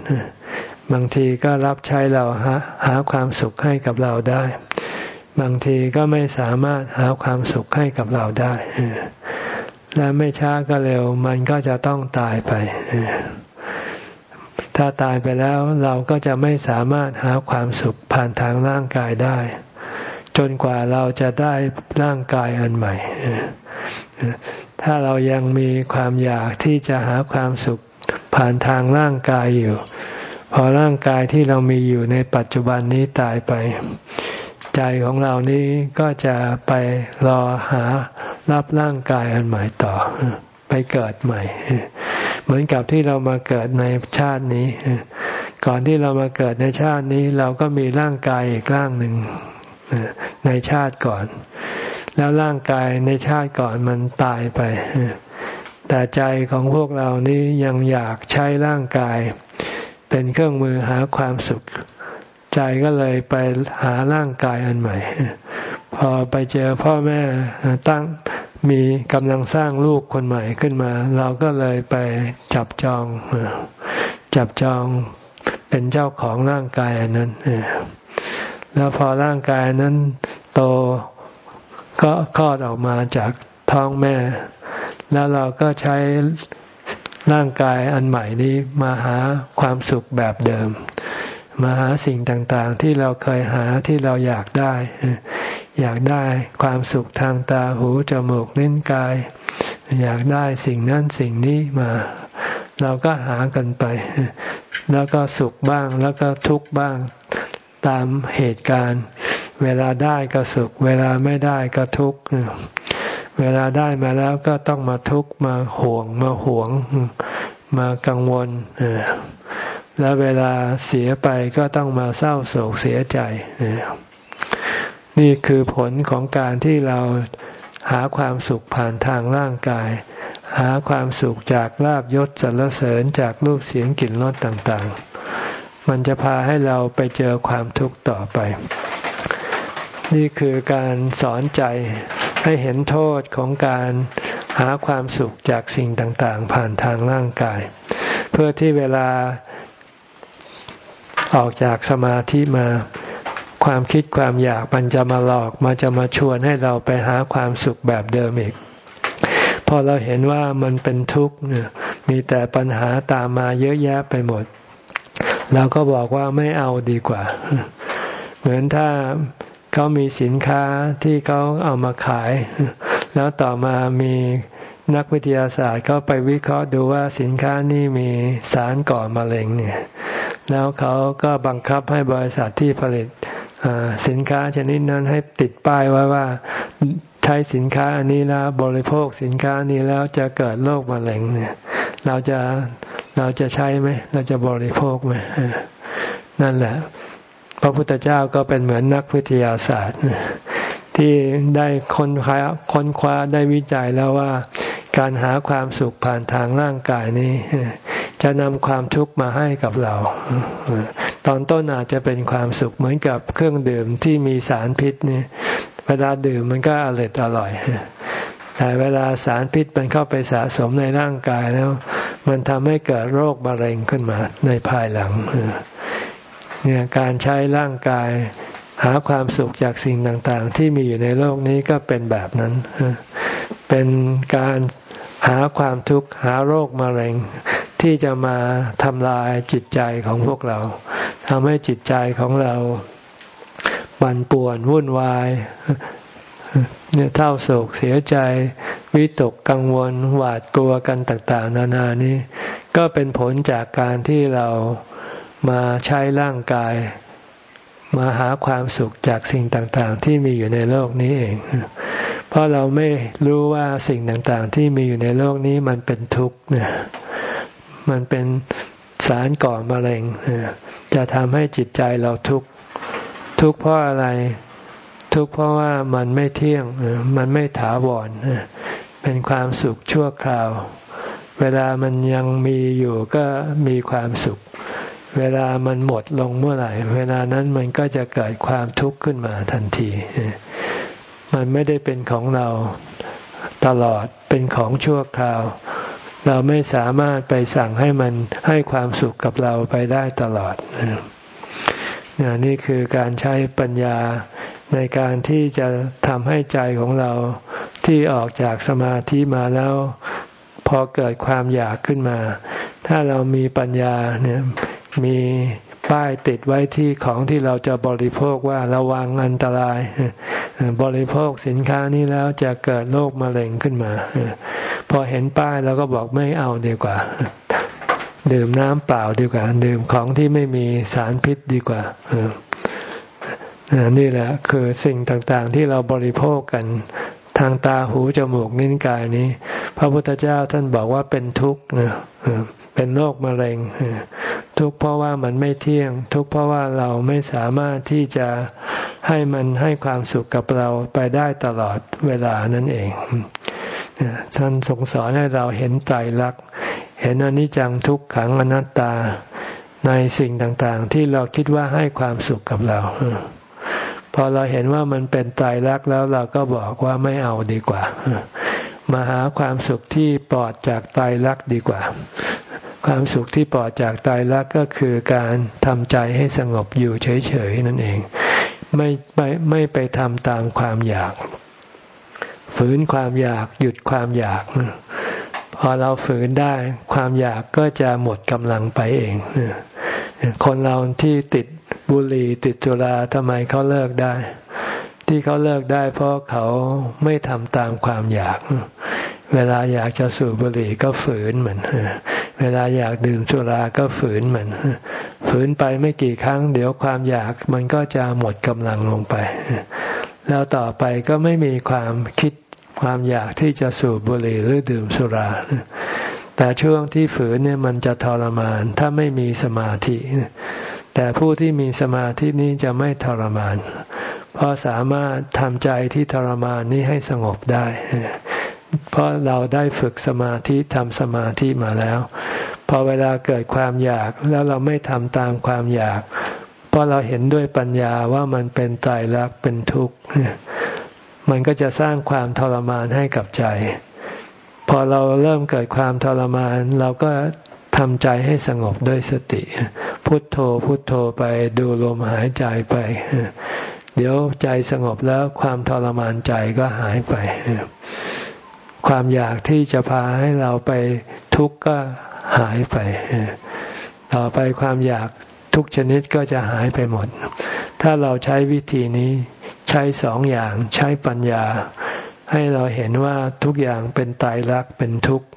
บางทีก็รับใช้เราหาหาความสุขให้กับเราได้ บางทีก็ไม่สามารถหาความสุขให้กับเราได้ และไม่ช้าก็เร็ว มันก็จะต้องตายไป ถ้าตายไปแล้วเราก็จะไม่สามารถหาความสุขผ่านทางร่างกายได้ จนกว่าเราจะได้ร่างกายอันใหม่ ถ้าเรายังมีความอยากที่จะหาความสุขผ่านทางร่างกายอยู่ พอร่างกายที่เรามีอยู่ในปัจจุบันนี้ตายไป ใจของเรานี้ก็จะไปรอหา รับร่างกายอันใหม่ต่อ ไปเกิดใหม่ เหมือนกับที่เรามาเกิดในชาตินี้ ก่อนที่เรามาเกิดในชาตินี้ เราก็มีร่างกายอีกร่างหนึ่งในชาติก่อน แล้วร่างกายในชาติก่อนมันตายไป แต่ใจของพวกเรานี้ยังอยากใช้ร่างกาย เป็นเครื่องมือหาความสุข ใจก็เลยไปหาร่างกายอันใหม่ พอไปเจอพ่อแม่ตั้ง มีกำลังสร้างลูกคนใหม่ขึ้นมา เราก็เลยไปจับจอง จับจองเป็นเจ้าของร่างกายอันนั้นแล้วพอร่างกายนั้นโตก็คลอดออกมาจากท้องแม่ แล้วเราก็ใช้ร่างกายอันใหม่นี้มาหาความสุขแบบเดิม มาหาสิ่งต่างๆ ที่เราเคยหาที่เราอยากได้ อยากได้ความสุขทางตาหูจมูกลิ้นกาย อยากได้สิ่งนั้นสิ่งนี้มา เราก็หากันไป แล้วก็สุขบ้างแล้วก็ทุกข์บ้างตามเหตุการณ์ เวลาได้ก็สุข เวลาไม่ได้ก็ทุกข์เวลาได้มาแล้วก็ต้องมาทุกข์มาห่วงมาห่วง มากังวลแล้วเวลาเสียไปก็ต้องมาเศร้าโศกเสียใจ นี่คือผลของการที่เราหาความสุขผ่านทางร่างกาย หาความสุขจากลาบยศสรรเสริญจากรูปเสียงกลิ่นรสต่างๆ มันจะพาให้เราไปเจอความทุกข์ต่อไป นี่คือการสอนใจให้เห็นโทษของการหาความสุขจากสิ่งต่างๆ ผ่านทางร่างกาย เพื่อที่เวลาออกจากสมาธิมา ความคิดความอยากมันจะมาหลอกมาจะมาชวนให้เราไปหาความสุขแบบเดิมอีก พอเราเห็นว่ามันเป็นทุกข์มีแต่ปัญหาตามมาเยอะแยะไปหมดเราก็บอกว่าไม่เอาดีกว่า เหมือนถ้าเขามีสินค้าที่เขาเอามาขาย แล้วต่อมามีนักวิทยาศาสตร์เขาไปวิเคราะห์ดูว่าสินค้านี้มีสารก่อมะเร็งเนี่ย แล้วเขาก็บังคับให้บริษัทที่ผลิต สินค้าชนิดนั้นให้ติดป้ายไว้ว่าใช้สินค้าอันนี้แล้วบริโภคสินค้านี้แล้วจะเกิดโรคมะเร็งเนี่ย เราจะเราจะใช้ไหมเราจะบริโภคไหมนั่นแหละ พระพุทธเจ้าก็เป็นเหมือนนักวิทยาศาสตร์ ที่ได้ค้นคว้าค้นคว้าได้วิจัยแล้วว่า การหาความสุขผ่านทางร่างกายนี้ จะนำความทุกข์มาให้กับเรา ตอนต้นอาจจะเป็นความสุขเหมือนกับเครื่องดื่มที่มีสารพิษนี่เวลาดื่มมันก็อร่อยอร่อย แต่เวลาสารพิษมันเข้าไปสะสมในร่างกายแล้ว มันทำให้เกิดโรคมะเร็งขึ้นมาในภายหลังเนี่ยการใช้ร่างกายหาความสุขจากสิ่งต่างๆ ที่มีอยู่ในโลกนี้ก็เป็นแบบนั้น เป็นการหาความทุกข์หาโรคมะเร็ง ที่จะมาทำลายจิตใจของพวกเราทำให้จิตใจของเราปั่นป่วนวุ่นวายเนี่ยเท่าโศกเสียใจวิตกกังวลหวาดกลัวกันต่างๆ นานานี้ ก็เป็นผลจากการที่เรามาใช้ร่างกาย มาหาความสุขจากสิ่งต่างๆ ที่มีอยู่ในโลกนี้เอง เพราะเราไม่รู้ว่าสิ่งต่างๆ ที่มีอยู่ในโลกนี้มันเป็นทุกข์เนี่ย มันเป็นสารก่อมะเร็งจะทำให้จิตใจเราทุกข์ทุกข์เพราะอะไร ทุกข์เพราะว่ามันไม่เที่ยงมันไม่ถาวรเป็นความสุขชั่วคราว เวลามันยังมีอยู่ก็มีความสุข เวลามันหมดลงเมื่อไหร่ เวลานั้นมันก็จะเกิดความทุกข์ขึ้นมาทันที มันไม่ได้เป็นของเราตลอดเป็นของชั่วคราว เราไม่สามารถไปสั่งให้มันให้ความสุขกับเราไปได้ตลอดนี่คือการใช้ปัญญาในการที่จะทำให้ใจของเราที่ออกจากสมาธิมาแล้ว พอเกิดความอยากขึ้นมา ถ้าเรามีปัญญาเนี่ยมี ป้ายติดไว้ที่ของที่เราจะบริโภคว่าระวังอันตราย บริโภคสินค้านี้แล้วจะเกิดโรคมะเร็งขึ้นมา พอเห็นป้ายเราก็บอกไม่เอาดีกว่า ดื่มน้ำเปล่าดีกว่า ดื่มของที่ไม่มีสารพิษดีกว่านี่แหละคือสิ่งต่างๆที่เราบริโภคกันทางตาหูจมูกนิ้นกายนี้ พระพุทธเจ้าท่านบอกว่าเป็นทุกข์นะ เป็นโรคมะเร็ง ทุกข์เพราะว่ามันไม่เที่ยง ทุกข์เพราะว่าเราไม่สามารถที่จะให้มันให้ความสุขกับเราไปได้ตลอดเวลานั่นเองท่านสงสอนให้เราเห็นใจรักเห็นอนิจจังทุกขังอนัตตาในสิ่งต่างๆ ที่เราคิดว่าให้ความสุขกับเรา พอเราเห็นว่ามันเป็นตายรักแล้วเราก็บอกว่าไม่เอาดีกว่า มาหาความสุขที่ปลอดจากตายรักดีกว่า ความสุขที่ปลอดจากตายรักก็คือการทำใจให้สงบอยู่เฉยๆนั่นเอง ไม่ไม่ไม่ไปทำตามความอยาก ฝืนความอยากหยุดความอยาก พอเราฝืนได้ ความอยากก็จะหมดกำลังไปเองคนเราที่ติดบุหรี่ติดจุราทำไมเขาเลิกได้ ที่เขาเลิกได้เพราะเขาไม่ทำตามความอยาก เวลาอยากจะสูบบุหรี่ก็ฝืนเหมือนเวลาอยากดื่มสุราก็ฝืนเหมือนฝืนไปไม่กี่ครั้ง เดี๋ยวความอยากมันก็จะหมดกำลังลงไป แล้วต่อไปก็ไม่มีความคิดความอยากที่จะสูบบุหรี่หรือดื่มสุรา แต่ช่วงที่ฝืนเนี่ยมันจะทรมาน ถ้าไม่มีสมาธิ แต่ผู้ที่มีสมาธินี้จะไม่ทรมาน เพราะสามารถทำใจที่ทรมานนี้ให้สงบได้ เพราะเราได้ฝึกสมาธิทำสมาธิมาแล้ว พอเวลาเกิดความอยากแล้วเราไม่ทำตามความอยาก เพราะเราเห็นด้วยปัญญาว่ามันเป็นตายรักเป็นทุกข์ มันก็จะสร้างความทรมานให้กับใจ พอเราเริ่มเกิดความทรมานเราก็ทำใจให้สงบด้วยสติ พุทโธพุทโธไปดูลมหายใจไป เดี๋ยวใจสงบแล้วความทรมานใจก็หายไป ความอยากที่จะพาให้เราไปทุกข์ก็หายไป ต่อไปความอยากทุกชนิดก็จะหายไปหมด ถ้าเราใช้วิธีนี้ใช้สองอย่างใช้ปัญญา ให้เราเห็นว่าทุกอย่างเป็นตายรักเป็นทุกข์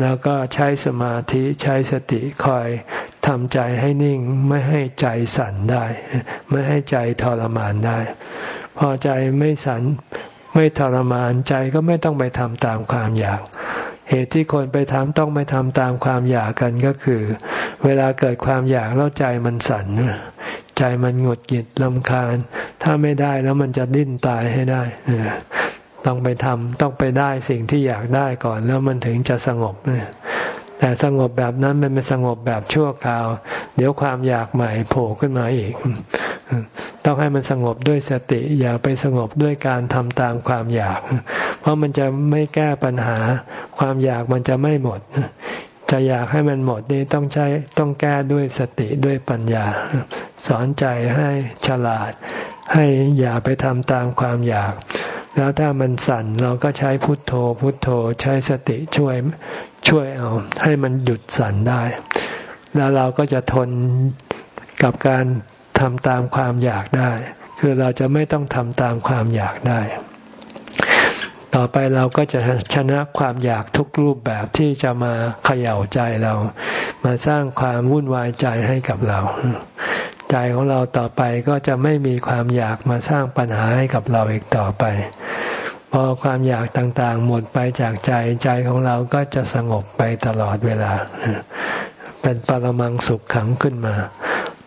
แล้วก็ใช้สมาธิใช้สติคอยทำใจให้นิ่งไม่ให้ใจสั่นได้ ไม่ให้ใจทรมานได้ พอใจไม่สั่นไม่ทรมานใจก็ไม่ต้องไปทำตามความอยาก เหตุที่คนไปทำต้องไปทำตามความอยากกันก็คือ เวลาเกิดความอยากแล้วใจมันสั่นใจมันหงุดหงิดลำคาญ ถ้าไม่ได้แล้วมันจะดิ้นตายให้ได้ ต้องไปทำต้องไปได้สิ่งที่อยากได้ก่อน แล้วมันถึงจะสงบเนี่ยแต่สงบแบบนั้นมันเป็นสงบแบบชั่วคราว เดี๋ยวความอยากใหม่โผล่ขึ้นมาอีก ต้องให้มันสงบด้วยสติ อย่าไปสงบด้วยการทำตามความอยาก เพราะมันจะไม่แก้ปัญหา ความอยากมันจะไม่หมด จะอยากให้มันหมดนี่ต้องใช้ต้องแก้ด้วยสติด้วยปัญญา สอนใจให้ฉลาด ให้อย่าไปทำตามความอยาก แล้วถ้ามันสั่นเราก็ใช้พุทโธ พุทโธใช้สติช่วยช่วยเอา ให้มันหยุดสั่นได้ แล้วเราก็จะทนกับการทำตามความอยากได้ คือเราจะไม่ต้องทำตามความอยากได้ ต่อไปเราก็จะชนะความอยากทุกรูปแบบที่จะมาเขย่าใจเรา มาสร้างความวุ่นวายใจให้กับเรา ใจของเราต่อไปก็จะไม่มีความอยากมาสร้างปัญหาให้กับเราอีกต่อไป พอความอยากต่างๆ หมดไปจากใจใจของเราก็จะสงบไปตลอดเวลา เป็นปรมังสุขขังขึ้นมา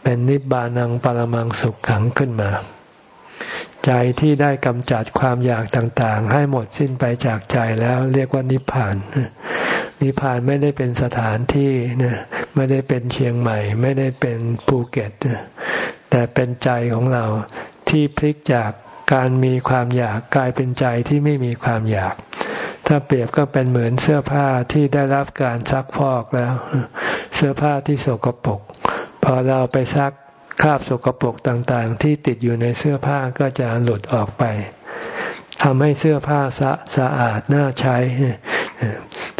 เป็นนิบานังปรมังสุขขังขึ้นมา ใจที่ได้กำจัดความอยากต่างๆ ให้หมดสิ้นไปจากใจแล้วเรียกว่านิพพาน นิพพานไม่ได้เป็นสถานที่นะไม่ได้เป็นเชียงใหม่ ไม่ได้เป็นภูเก็ต แต่เป็นใจของเราที่พลิกจากการมีความอยากกลายเป็นใจที่ไม่มีความอยาก ถ้าเปรียบก็เป็นเหมือนเสื้อผ้าที่ได้รับการซักพอกแล้ว เสื้อผ้าที่สกปรกพอเราไปซักคราบสกปรกต่างๆ ที่ติดอยู่ในเสื้อผ้าก็จะหลุดออกไปทำให้เสื้อผ้าสะสะอาดน่าใช้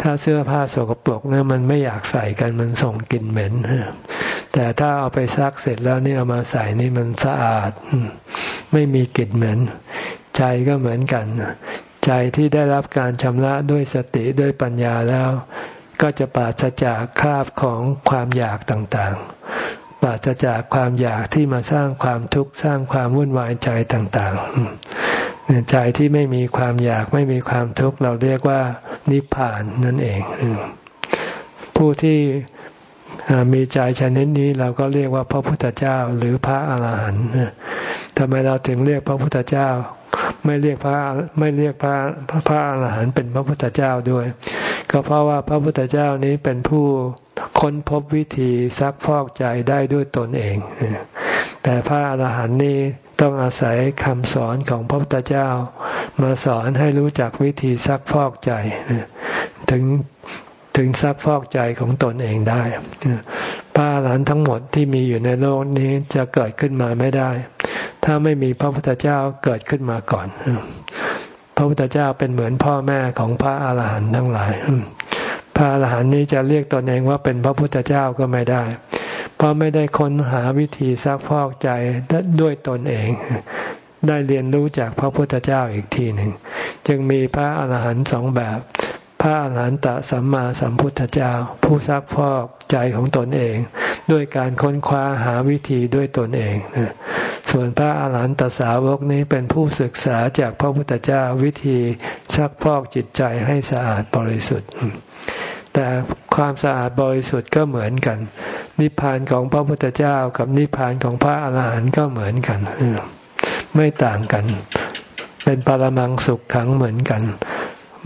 ถ้าเสื้อผ้าสกปรกเนี่ยมันไม่อยากใส่กันมันส่งกลิ่นเหม็นแต่ถ้าเอาไปซักเสร็จแล้วนี่เอามาใส่นี่มันสะอาด ไม่มีกลิ่นเหม็นใจก็เหมือนกัน ใจที่ได้รับการชำระด้วยสติด้วยปัญญาแล้ว ก็จะปราศจากคราบของความอยากต่างๆ ปราศจากความอยากที่มาสร้างความทุกข์สร้างความวุ่นวายใจต่างๆ ใจที่ไม่มีความอยากไม่มีความทุกข์เราเรียกว่านิพพานนั่นเอง ผู้ที่ มีใจชนิดนี้เราก็เรียกว่าพระพุทธเจ้าหรือพระอาหารหันต์ทำไมเราถึงเรียกพระพุทธเจ้า ไม่เรียกพระไม่เรียกพระพระพระอาหารหันต์เป็นพระพุทธเจ้าด้วย ก็เพราะว่าพระพุทธเจ้านี้เป็นผู้ค้นพบวิธีซักฟอกใจได้ด้วยตนเอง แต่พระอาหารหันต์นี้ต้องอาศัยคำสอนของพระพุทธเจ้า มาสอนให้รู้จักวิธีซักฟอกใจ ถึง ถึงซักฟอกใจของตนเองได้พระอรหันต์ทั้งหมดที่มีอยู่ในโลกนี้จะเกิดขึ้นมาไม่ได้ ถ้าไม่มีพระพุทธเจ้าเกิดขึ้นมาก่อน พระพุทธเจ้าเป็นเหมือนพ่อแม่ของพระอรหันต์ทั้งหลาย พระอรหันต์นี้จะเรียกตนเองว่าเป็นพระพุทธเจ้าก็ไม่ได้ เพราะไม่ได้ค้นหาวิธีซักฟอกใจด้วยตนเองได้เรียนรู้จากพระพุทธเจ้าอีกทีหนึ่ง จึงมีพระอาหารหันต์สองแบบ พระอาหารหันตสัมมาสัมพุทธเจ้า ผู้ซักพอกใจของตนเอง ด้วยการค้นคว้าหาวิธีด้วยตนเอง ส่วนพระอาหารหันตสาวกนี้เป็นผู้ศึกษาจากพระพุทธเจ้าวิธีซักพอกจิตใจให้สะอาดบริสุทธิ์ แต่ความสะอาดบริสุทธิ์ก็เหมือนกัน นิพพานของพระพุทธเจ้ากับนิพพานของพระอาหารหันต์ก็เหมือนกัน ไม่ต่างกัน เป็นปรมังสุขขังเหมือนกัน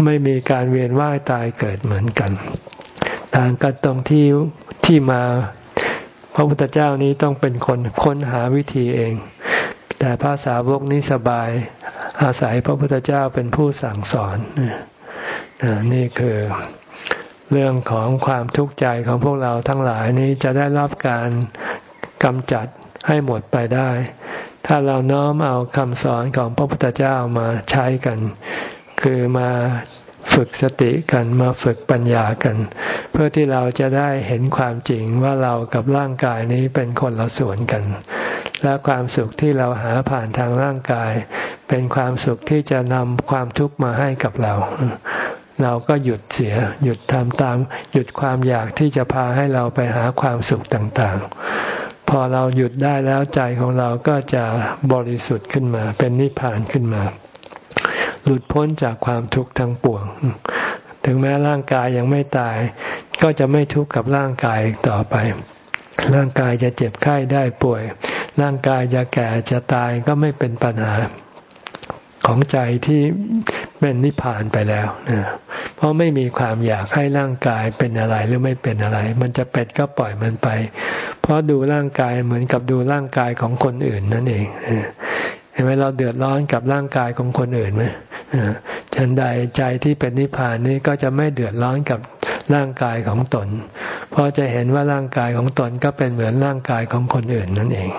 ไม่มีการเวียนว่ายตายเกิดเหมือนกัน ต่างกันตรงที่ที่มาพระพุทธเจ้านี้ต้องเป็นคนค้นหาวิธีเอง แต่ภาษาวกนี้สบาย อาศัยพระพุทธเจ้าเป็นผู้สั่งสอนนี่คือเรื่องของความทุกข์ใจของพวกเราทั้งหลายนี้จะได้รับการกำจัดให้หมดไปได้ ถ้าเราน้อมเอาคำสอนของพระพุทธเจ้ามาใช้กัน คือมาฝึกสติกันมาฝึกปัญญากัน เพื่อที่เราจะได้เห็นความจริงว่าเรากับร่างกายนี้เป็นคนละส่วนกัน และความสุขที่เราหาผ่านทางร่างกาย เป็นความสุขที่จะนำความทุกข์มาให้กับเรา เราก็หยุดเสีย หยุดทำตาม หยุดความอยากที่จะพาให้เราไปหาความสุขต่างๆ พอเราหยุดได้แล้วใจของเราก็จะบริสุทธิ์ขึ้นมา เป็นนิพพานขึ้นมา หลุดพ้นจากความทุกข์ทั้งปวง ถึงแม้ร่างกายยังไม่ตาย ก็จะไม่ทุกข์กับร่างกายต่อไป ร่างกายจะเจ็บไข้ได้ป่วย ร่างกายจะแก่จะตายก็ไม่เป็นปัญหาของใจที่เป็นนิพพานไปแล้วนะเพราะไม่มีความอยากให้ร่างกายเป็นอะไรหรือไม่เป็นอะไร มันจะเป็นก็ปล่อยมันไป เพราะดูร่างกายเหมือนกับดูร่างกายของคนอื่นนั่นเอง เห็นไหมเราเดือดร้อนกับร่างกายของคนอื่นไหมฉันใดใจที่เป็นนิพพานนี้ก็จะไม่เดือดร้อนกับร่างกายของตน เพราะจะเห็นว่าร่างกายของตนก็เป็นเหมือนร่างกายของคนอื่นนั่นเอง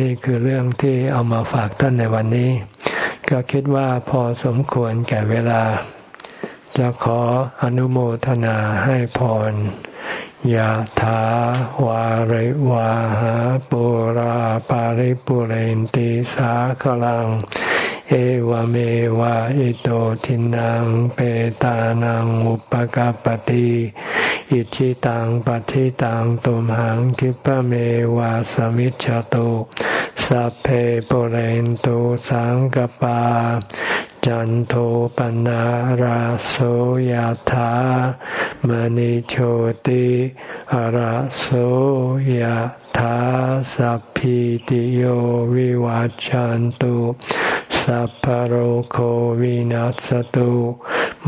นี่คือเรื่องที่เอามาฝากท่านในวันนี้ ก็คิดว่าพอสมควรแก่เวลา จะขออนุโมทนาให้พร ยะถาวาริวาหาปุราปาริปุเรนติสาคลัง เอวเมวะอิโตทินังเปตานังอุปกาปติอิชิตังปฏิตังตุมหังคิปะเมวะสมิจฉตุสัพเพปุเรนตุสังกปา จันโทปนะราโสยธามณิโชติราโสยธาสัพพิติโยวิวัจจันตุสัพพโรโควินัสตุ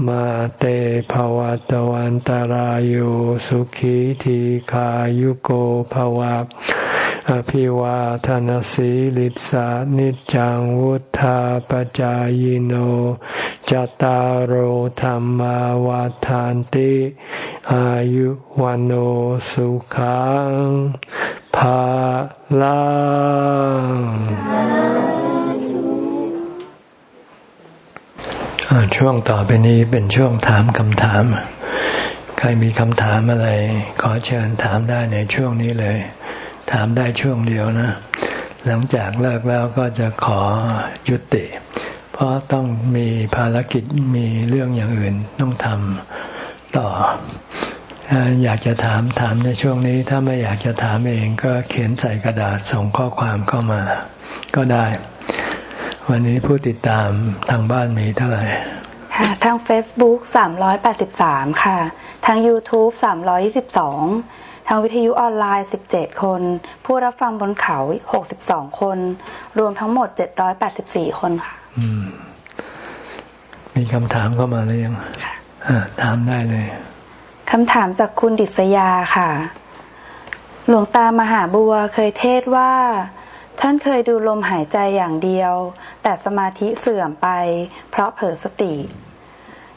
มาเตภวัตวันตารโยสุขีทีขายุโกภวะ อภิวาทานสีลิสานิจังวุธาปจายโนจตารโหธรรมวาทานติอายุวันโอสุขังภาลังช่วงต่อไปนี้เป็นช่วงถามคำถาม ใครมีคำถามอะไร ขอเชิญถามได้ในช่วงนี้เลย ถามได้ช่วงเดียวนะ หลังจากเลิกแล้วก็จะขอยุติ เพราะต้องมีภารกิจมีเรื่องอย่างอื่นต้องทำต่ออยากจะถามถามในช่วงนี้ ถ้าไม่อยากจะถามเองก็เขียนใส่กระดาษส่งข้อความเข้ามา ก็ได้ วันนี้ผู้ติดตามทางบ้านมีเท่าไหร่ค่ะทาง Facebook 383 ค่ะ ทาง YouTube 322 ทางวิทยุออนไลน์ 17 คน ผู้รับฟังบนเขา 62 คน รวมทั้งหมด 784 คนค่ะมีคำถามเข้ามาหรือยังถามได้เลยคำถามจากคุณดิษยาค่ะ หลวงตามหาบัวเคยเทศว่า ท่านเคยดูลมหายใจอย่างเดียว แต่สมาธิเสื่อมไป เพราะเผลอสติ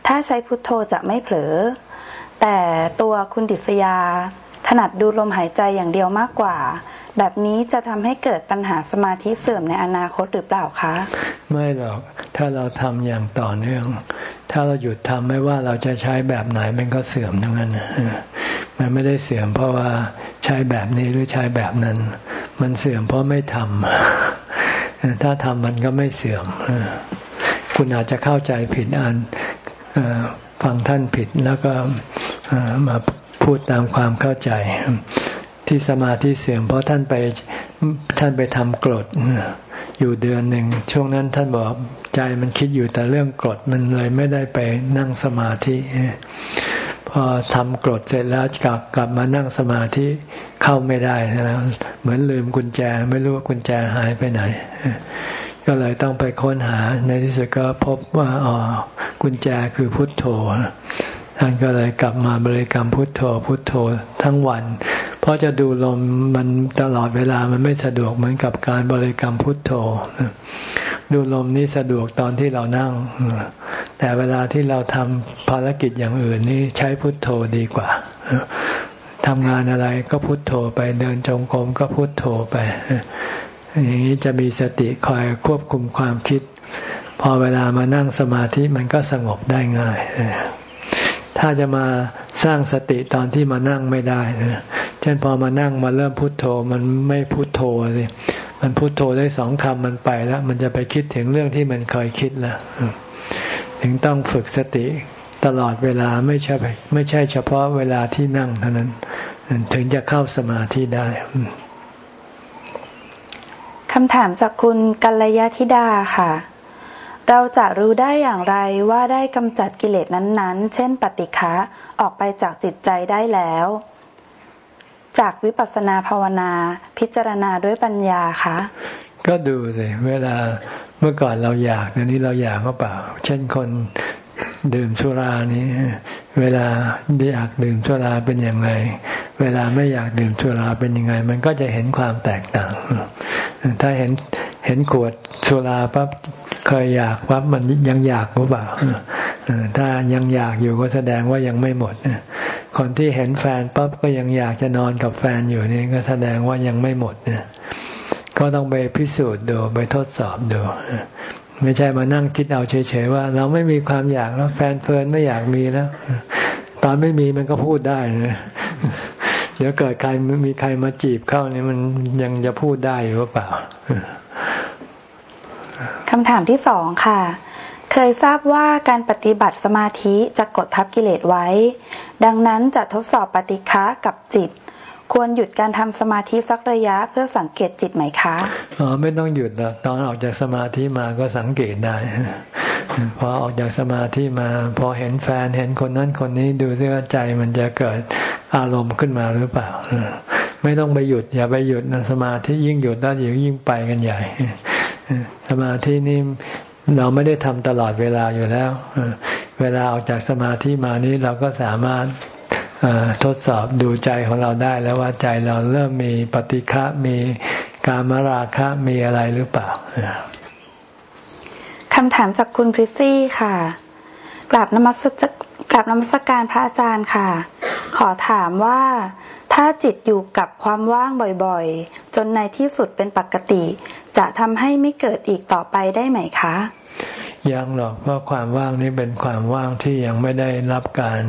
ถ้าใช้พุทโธจะไม่เผลอ แต่ตัวคุณดิษยา ถนัดดูลมหายใจอย่างเดียวมากกว่า แบบนี้จะทำให้เกิดปัญหาสมาธิเสื่อมในอนาคตหรือเปล่าคะ ไม่หรอก ถ้าเราทำอย่างต่อเนื่อง ถ้าเราหยุดทำไม่ว่าเราจะใช้แบบไหนมันก็เสื่อมทั้งนั้นมันไม่ได้เสื่อมเพราะว่าใช้แบบนี้หรือใช้แบบนั้น มันเสื่อมเพราะไม่ทำถ้าทำมันก็ไม่เสื่อมคุณอาจจะเข้าใจผิดอ่านฟังท่านผิดแล้วก็มา พูดตามความเข้าใจ ที่สมาธิเสื่อมเพราะท่านไปท่านไปทำกรดอยู่เดือนหนึ่งช่วงนั้นท่านบอกใจมันคิดอยู่แต่เรื่องกรดมันเลยไม่ได้ไปนั่งสมาธิพอทำกรดเสร็จแล้วกลับกลับมานั่งสมาธิเข้าไม่ได้แล้วเหมือนลืมกุญแจไม่รู้ว่ากุญแจหายไปไหน ก็เลยต้องไปค้นหาในที่สุดก็พบว่าอ๋อกุญแจคือพุทโธ ท่านก็เลยกลับมาบริกรรมพุทโธพุทโธทั้งวัน เพราะจะดูลมมันตลอดเวลามันไม่สะดวกเหมือนกับการบริกรรมพุทโธ ดูลมนี่สะดวกตอนที่เรานั่ง แต่เวลาที่เราทำภารกิจอย่างอื่นนี่ใช้พุทโธดีกว่าทำงานอะไรก็พุทโธไปเดินจงกรมก็พุทโธไป อย่างนี้จะมีสติคอยควบคุมความคิด พอเวลามานั่งสมาธิมันก็สงบได้ง่าย ถ้าจะมาสร้างสติตอนที่มานั่งไม่ได้นะเช่นพอมานั่งมาเริ่มพุทโธมันไม่พุทโธเลยมันพุทโธได้สองคำมันไปแล้ว มันจะไปคิดถึงเรื่องที่มันเคยคิดแล้วถึงต้องฝึกสติตลอดเวลาไม่ใช่ไม่ใช่เฉพาะเวลาที่นั่งเท่านั้น ถึงจะเข้าสมาธิได้คำถามจากคุณกัลยาธิดาค่ะ เราจะรู้ได้อย่างไรว่าได้กำจัดกิเลสนั้นๆ เช่น ปฏิฆะออกไปจากจิตใจได้แล้ว จากวิปัสสนาภาวนา พิจารณาด้วยปัญญาคะก็ดูสิเวลาเมื่อก่อนเราอยากตอนนี้เราอยากก็เปล่า เช่นคนดื่มสุรานี้ เวลาอยากดื่มสุราเป็นอย่างไร เวลาไม่อยากดื่มสุราเป็นยังไง มันก็จะเห็นความแตกต่าง ถ้าเห็นเห็นขวดสุราปั๊บเคยอยากปั๊บมันยังอยากหรือเปล่าถ้ายังอยากอยู่ก็แสดงว่ายังไม่หมดคนที่เห็นแฟนปั๊บก็ยังอยากจะนอนกับแฟนอยู่นี่ก็แสดงว่ายังไม่หมดเนี่ยก็ต้องไปพิสูจน์ดูไปทดสอบดู ไม่ใช่มานั่งคิดเอาเฉยๆว่า เราไม่มีความอยากแล้ว แฟนเฟิร์นไม่อยากมีแล้ว ตอนไม่มีมันก็พูดได้นะเดี๋ยวเกิดใครมีใครมาจีบเข้าเนี่ยมันยังจะพูดได้หรือเปล่าคำถามที่สองค่ะ เคยทราบว่าการปฏิบัติสมาธิจะกดทับกิเลสไว้ ดังนั้นจะทดสอบปฏิฆะกับจิต ควรหยุดการทำสมาธิสักระยะเพื่อสังเกตจิตไหมคะอ๋อไม่ต้องหยุดหรอกตอนออกจากสมาธิมาก็สังเกตได้พอออกจากสมาธิมา พอเห็นแฟนเห็นคนนั้นคนนี้ดูซิว่าใจมันจะเกิดอารมณ์ขึ้นมาหรือเปล่า ไม่ต้องไปหยุด อย่าไปหยุดนะสมาธิยิ่งหยุดแล้วยิ่งไปกันใหญ่สมาธินี่เราไม่ได้ทำตลอดเวลาอยู่แล้ว เวลาออกจากสมาธิมานี้เราก็สามารถ ทดสอบดูใจของเราได้แล้วว่าใจเราเริ่มมีปฏิฆะมีการมราคะมีอะไรหรือเปล่าคำถามจากคุณพริซี่ค่ะ กราบนมัสกราบนมัสการพระอาจารย์ค่ะ ขอถามว่าถ้าจิตอยู่กับความว่างบ่อยๆ จนในที่สุดเป็นปกติ จะทำให้ไม่เกิดอีกต่อไปได้ไหมคะ ยังหรอกเพราะความว่างนี้เป็นความว่างที่ยังไม่ได้รับการ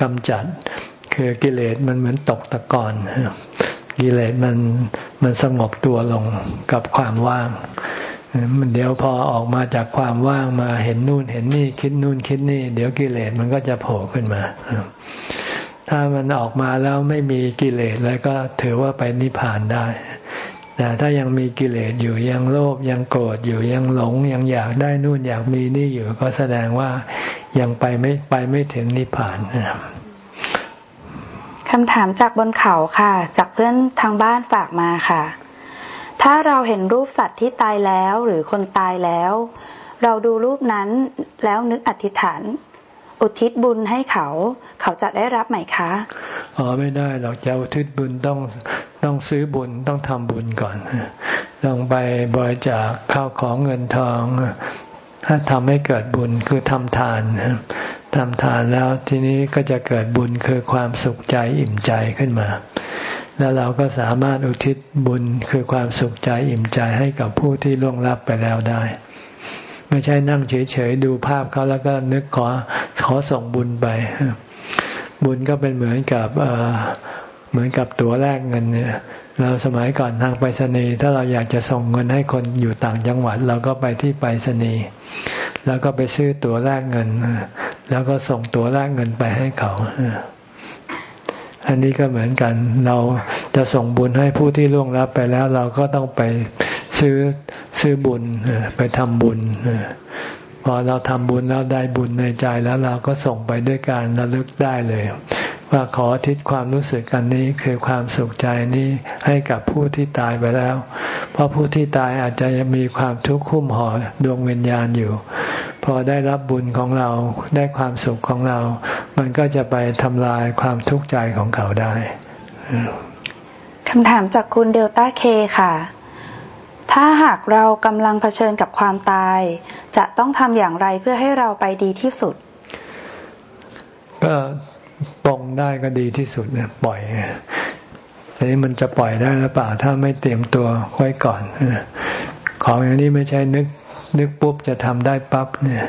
กำจัด คือกิเลสมันเหมือนตกตะกอนกิเลสมันมันสงบตัวลงกับความว่างมันเดี๋ยวพอออกมาจากความว่างมาเห็นนู่นเห็นนี่คิดนู่นคิดนี่ เดี๋ยวกิเลสมันก็จะโผล่ขึ้นมา ถ้ามันออกมาแล้วไม่มีกิเลสแล้วก็ถือว่าไปนิพพานได้ แต่ถ้ายังมีกิเลสอยู่ยังโลภยังโกรธอยู่ยังหลง ยังอยากได้นู่นอยากมีนี่อยู่ ก็แสดงว่ายังไปไม่ไปไม่ถึงนิพพานค คำถามจากบนเขาค่ะ จากเพื่อนทางบ้านฝากมาค่ะ ถ้าเราเห็นรูปสัตว์ที่ตายแล้วหรือคนตายแล้ว เราดูรูปนั้นแล้วนึกอธิษฐาน อุทิศบุญให้เขา เขาจะได้รับไหมคะอ๋อไม่ได้หรอกจะอุทิศบุญต้องต้องซื้อบุญต้องทำบุญก่อน ต้องไปบริจาคข้าวของเงินทอง ทำให้เกิดบุญคือทำทานทำทานแล้วทีนี้ก็จะเกิดบุญคือความสุขใจอิ่มใจขึ้นมา แล้วเราก็สามารถอุทิศบุญคือความสุขใจอิ่มใจให้กับผู้ที่ล่วงลับไปแล้วได้ ไม่ใช่นั่งเฉยๆดูภาพเขาแล้วก็นึกขอขอส่งบุญไป บุญก็เป็นเหมือนกับเหมือนกับตั๋วแลกเงินเนี่ย เราสมัยก่อนทางไปรษณีย์ถ้าเราอยากจะส่งเงินให้คนอยู่ต่างจังหวัด เราก็ไปที่ไปรษณีย์แล้วก็ไปซื้อตั๋วแลกเงิน แล้วก็ส่งตั๋วแลกเงินไปให้เขาอันนี้ก็เหมือนกัน เราจะส่งบุญให้ผู้ที่ล่วงลับไปแล้ว เราก็ต้องไปซื้อซื้อบุญไปทำบุญพอเราทำบุญแล้วได้บุญในใจแล้วเราก็ส่งไปด้วยการระลึกได้เลย ว่าขอทิศความรู้สึกกันนี้คือความสุขใจนี้ให้กับผู้ที่ตายไปแล้ว เพราะผู้ที่ตายอาจจะมีความทุกข์คุ้มห่อดวงวิญญาณอยู่ พอได้รับบุญของเราได้ความสุขของเรา มันก็จะไปทำลายความทุกข์ใจของเขาได้คำถามจากคุณเดลต้าเคค่ะ ถ้าหากเรากำลังเผชิญกับความตาย จะต้องทำอย่างไรเพื่อให้เราไปดีที่สุด ก็ ปองได้ก็ดีที่สุดเนี่ยปล่อยแต่นี้มันจะปล่อยได้หรือเปล่าถ้าไม่เตรียมตัวไว้ก่อนของอย่างนี้ไม่ใช่นึกนึกปุ๊บจะทำได้ปั๊บเนี่ย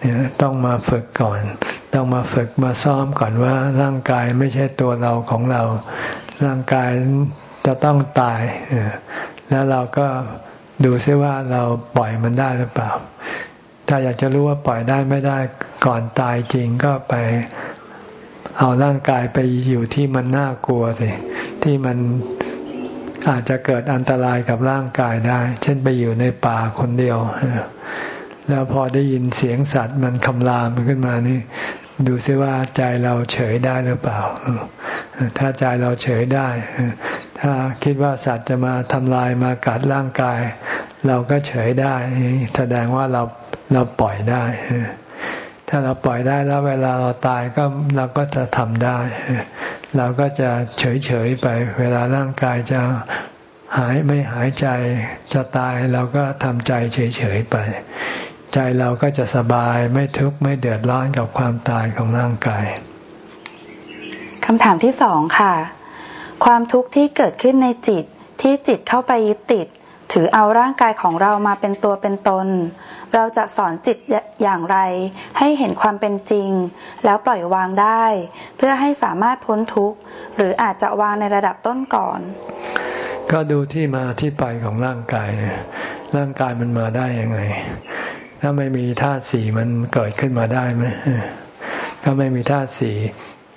เนี่ยต้องมาฝึกก่อน ต้องมาฝึกมาซ้อมก่อนว่า ร่างกายไม่ใช่ตัวเราของเรา ร่างกายจะต้องตายแล้วเราก็ดูซิว่าเราปล่อยมันได้หรือเปล่า ถ้าอยากจะรู้ว่าปล่อยได้ไม่ได้ก่อนตายจริงก็ไป เอาร่างกายไปอยู่ที่มันน่ากลัวสิที่มันอาจจะเกิดอันตรายกับร่างกายได้ เช่นไปอยู่ในป่าคนเดียว แล้วพอได้ยินเสียงสัตว์มันคำรามขึ้นมานี่ ดูซิว่าใจเราเฉยได้หรือเปล่า ถ้าใจเราเฉยได้ ถ้าคิดว่าสัตว์จะมาทำลายมากัดร่างกาย เราก็เฉยได้ แสดงว่าเราเราปล่อยได้ ถ้าเราปล่อยได้แล้วเวลาเราตายก็เราก็จะทำได้ เราก็จะเฉยเฉยไป เวลาร่างกายจะหายไม่หายใจจะตายเราก็ทำใจเฉยเฉยไป ใจเราก็จะสบายไม่ทุกข์ไม่เดือดร้อนกับความตายของร่างกายคำถามที่สองค่ะ ความทุกข์ที่เกิดขึ้นในจิตที่จิตเข้าไปยึดติด ถือเอาร่างกายของเรามาเป็นตัวเป็นตน เราจะสอนจิตอย่างไร ให้เห็นความเป็นจริง แล้วปล่อยวางได้ เพื่อให้สามารถพ้นทุกข์ หรืออาจจะวางในระดับต้นก่อน ก็ดูที่มาที่ไปของร่างกาย ร่างกายมันมาได้ยังไง ถ้าไม่มีธาตุสีมันเกิดขึ้นมาได้ไหมถ้าไม่มีธาตุสี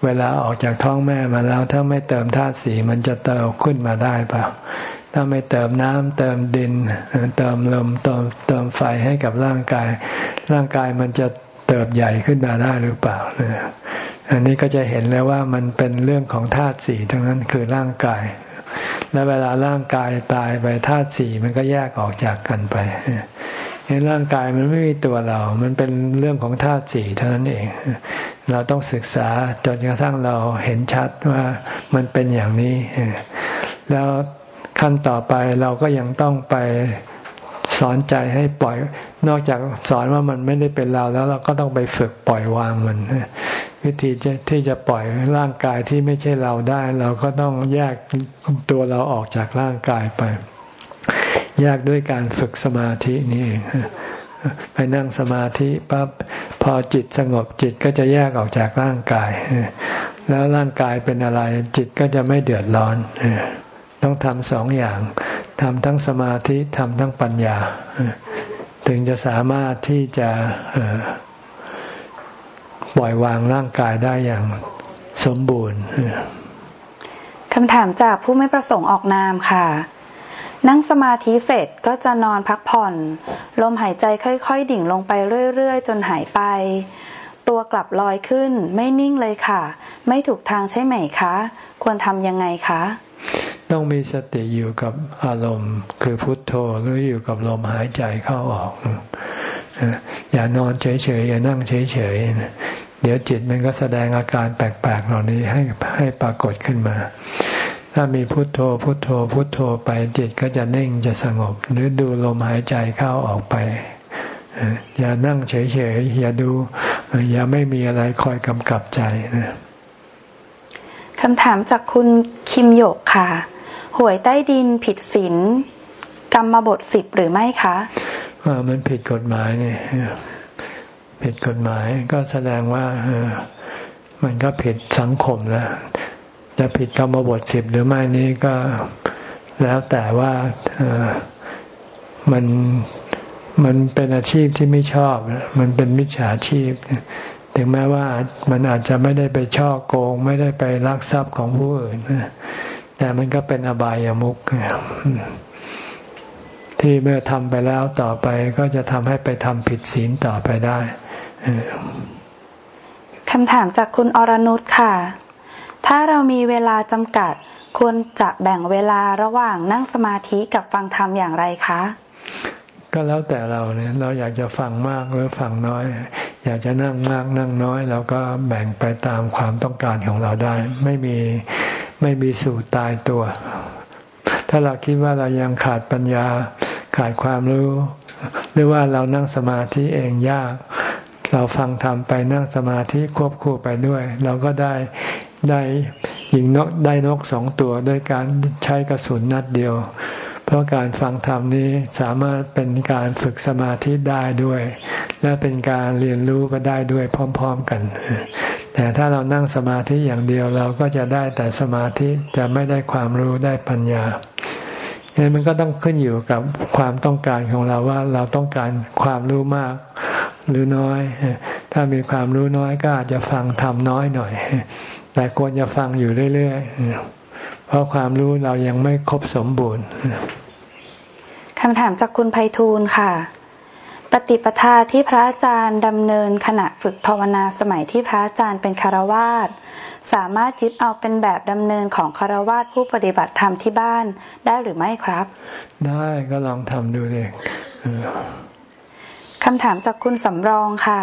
เวลาออกจากท้องแม่มาแล้ว ถ้าไม่เติมธาตุสีมันจะเติมขึ้นมาได้เปล่า ถ้าไม่เติมน้ำเติมดิน เติมลมเติมเติมไฟให้กับร่างกาย ร่างกายมันจะเติบใหญ่ขึ้นมาได้หรือเปล่าอันนี้ก็จะเห็นแล้วว่ามันเป็นเรื่องของธาตุสี่ทั้งนั้นคือร่างกาย และเวลาร่างกายตายไปธาตุสี่มันก็แยกออกจากกันไปในร่างกายมันไม่มีตัวเรา มันเป็นเรื่องของธาตุสี่เท่านั้นเอง เราต้องศึกษาจนกระทั่งเราเห็นชัดว่ามันเป็นอย่างนี้ แล้ว ขั้นต่อไปเราก็ยังต้องไปสอนใจให้ปล่อย นอกจากสอนว่ามันไม่ได้เป็นเราแล้วเราก็ต้องไปฝึกปล่อยวางมัน วิธีที่จะปล่อยร่างกายที่ไม่ใช่เราได้ เราก็ต้องแยกตัวเราออกจากร่างกายไป แยกด้วยการฝึกสมาธินี่เองไปนั่งสมาธิปั๊บพอจิตสงบจิตก็จะแยกออกจากร่างกาย แล้วร่างกายเป็นอะไร จิตก็จะไม่เดือดร้อน ต้องทำสองอย่างทำทั้งสมาธิทำทั้งปัญญา ถึงจะสามารถที่จะปล่อยวางร่างกายได้อย่างสมบูรณ์คำถามจากผู้ไม่ประสงค์ออกนามค่ะ นั่งสมาธิเสร็จก็จะนอนพักผ่อน ลมหายใจค่อย ๆ ดิ่งลงไปเรื่อย ๆ จนหายไป ตัวกลับลอยขึ้น ไม่นิ่งเลยค่ะ ไม่ถูกทางใช่ไหมคะ ควรทำยังไงคะ ต้องมีสติอยู่กับอารมณ์ คือพุทโธหรืออยู่กับลมหายใจเข้าออก อย่านอนเฉยๆ อย่านั่งเฉยๆ เดี๋ยวจิตมันก็แสดงอาการแปลกๆ เหล่านี้ให้ให้ปรากฏขึ้นมา ถ้ามีพุทโธ พุทโธ พุทโธไปจิตก็จะนิ่งจะสงบ หรือดูลมหายใจเข้าออกไปอย่านั่งเฉยๆ อย่าดู อย่าไม่มีอะไรคอยกำกับใจคำถามจากคุณคิมโยกค่ะ วยใต้ดินผิดศีลกรรมบทสิบหรือไม่คะมันผิดกฎหมายเนี่ยผิดกฎหมายก็แสดงว่าเออมันก็ผิดสังคมแล้วจะผิดกรรมบทสิบหรือไม่นี้ก็แล้วแต่ว่าเออมันมันเป็นอาชีพที่ไม่ชอบ มันเป็นมิจฉาชีพ ถึงแม้ว่ามันอาจจะไม่ได้ไปช่อโกง ไม่ได้ไปลักทรัพย์ของผู้อื่น แต่มันก็เป็นอบายามุกที่เมื่อทำไปแล้วต่อไปก็จะทำให้ไปทำผิดศีลต่อไปได้คำถามจากคุณอรนุชค่ะ ถ้าเรามีเวลาจำกัด ควรจะแบ่งเวลาระหว่างนั่งสมาธิกับฟังธรรมอย่างไรคะ ก็แล้วแต่เราเนี่ยเราอยากจะฟังมากหรือฟังน้อย อยากจะนั่งมากนั่งน้อยเราก็แบ่งไปตามความต้องการของเราได้ ไม่มี ไม่มีสูตรตายตัว ถ้าเราคิดว่าเรายังขาดปัญญา ขาดความรู้ หรือว่าเรานั่งสมาธิเองยาก เราฟังธรรมไปนั่งสมาธิควบคู่ไปด้วย เราก็ได้ได้ยิงนกได้นกสองตัวด้วยการใช้กระสุนนัดเดียว เพราะการฟังธรรมนี้สามารถเป็นการฝึกสมาธิได้ด้วย และเป็นการเรียนรู้ก็ได้ด้วยพร้อม ๆกัน แต่ถ้าเรานั่งสมาธิอย่างเดียวเราก็จะได้แต่สมาธิจะไม่ได้ความรู้ได้ปัญญาเนี่ยมันก็ต้องขึ้นอยู่กับความต้องการของเราว่าเราต้องการความรู้มากหรือน้อย ถ้ามีความรู้น้อยก็อาจจะฟังทำน้อยหน่อย แต่ควรจะฟังอยู่เรื่อยๆ เพราะความรู้เรายังไม่ครบสมบูรณ์ คำถามจากคุณไพฑูรย์ค่ะ ปฏิปทาที่พระอาจารย์ดำเนินขณะฝึกภาวนาสมัยที่พระอาจารย์เป็นคารวาสสามารถยึดเอาเป็นแบบดำเนินของคารวาสผู้ปฏิบัติธรรมที่บ้านได้หรือไม่ครับ ได้ก็ลองทำดูเลยคำถามจากคุณสำรองค่ะ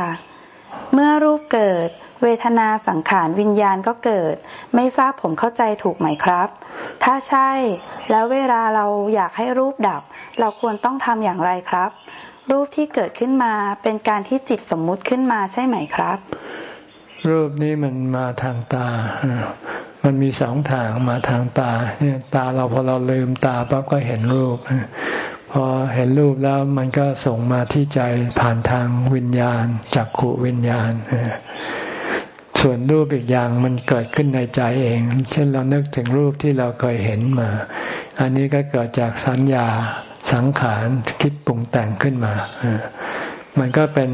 เมื่อรูปเกิด เวทนาสังขารวิญญาณก็เกิด ไม่ทราบผมเข้าใจถูกไหมครับ ถ้าใช่ แล้วเวลาเราอยากให้รูปดับ เราควรต้องทำอย่างไรครับ รูปที่เกิดขึ้นมาเป็นการที่จิตสมมุติขึ้นมาใช่ไหมครับ รูปนี้มันมาทางตา มันมีสองทางมาทางตาเนี่ยตาเราพอเราลืมตาปั๊บก็เห็นรูปพอเห็นรูปแล้วมันก็ส่งมาที่ใจผ่านทางวิญญาณจักขุวิญญาณ ส่วนรูปอีกอย่างมันเกิดขึ้นในใจเอง เช่นเรานึกถึงรูปที่เราเคยเห็นมา อันนี้ก็เกิดจากสัญญาสังขารคิดปรุงแต่งขึ้นมา มันก็เป็น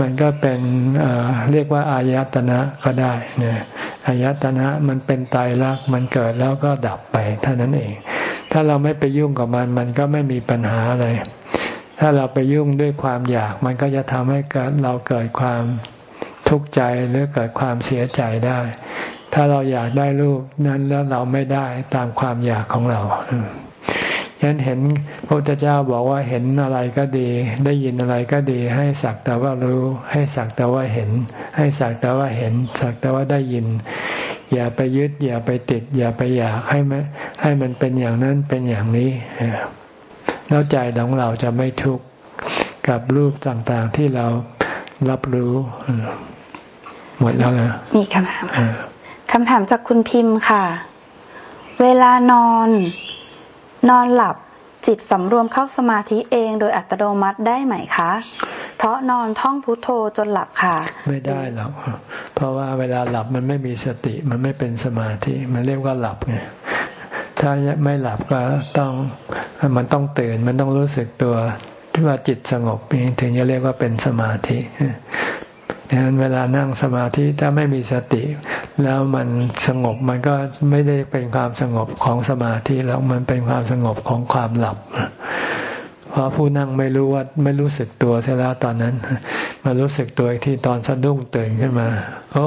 มันก็เป็นเรียกว่าอายตนะก็ได้เนี่ยอายตนะมันเป็นตายรักมันเกิดแล้วก็ดับไปเท่านั้นเอง ถ้าเราไม่ไปยุ่งกับมัน มันก็ไม่มีปัญหาอะไร ถ้าเราไปยุ่งด้วยความอยาก มันก็จะทำให้เกิดเราเกิดความ ทุกข์ใจหรือเกิดความเสียใจได้ ถ้าเราอยากได้รูปนั้นแล้วเราไม่ได้ตามความอยากของเรายันเห็นพระพุทธเจ้าบอกว่าเห็นอะไรก็ดี ได้ยินอะไรก็ดี ให้สักแต่ว่ารู้ ให้สักแต่ว่าเห็น ให้สักแต่ว่าเห็น สักแต่ว่าได้ยิน อย่าไปยึด อย่าไปติด อย่าไปอยากให้มันให้มันเป็นอย่างนั้นเป็นอย่างนี้แล้วใจของเราจะไม่ทุกข์กับรูปต่างๆที่เรารับรู้ หมดแล้วนะมีคำถามคำถามจากคุณพิมพ์ค่ะ เวลานอน นอนหลับจิตสำรวมเข้าสมาธิเองโดยอัตโนมัติได้ไหมคะ เพราะนอนท่องพุทโธจนหลับค่ะ ไม่ได้หรอก เพราะว่าเวลาหลับมันไม่มีสติ มันไม่เป็นสมาธิ มันเรียกว่าหลับไง ถ้าไม่หลับก็ต้อง มันต้องตื่น มันต้องรู้สึกตัวที่ว่าจิตสงบถึงจะเรียกว่าเป็นสมาธิ ดังนั้นเวลานั่งสมาธิถ้าไม่มีสติ แล้วมันสงบมันก็ไม่ได้เป็นความสงบของสมาธิแล้วมันเป็นความสงบของความหลับเพราะผู้นั่งไม่รู้ว่าไม่รู้สึกตัวใช่แล้วตอนนั้น มารู้สึกตัวที่ตอนสะดุ้งตื่นขึ้นมา โอ้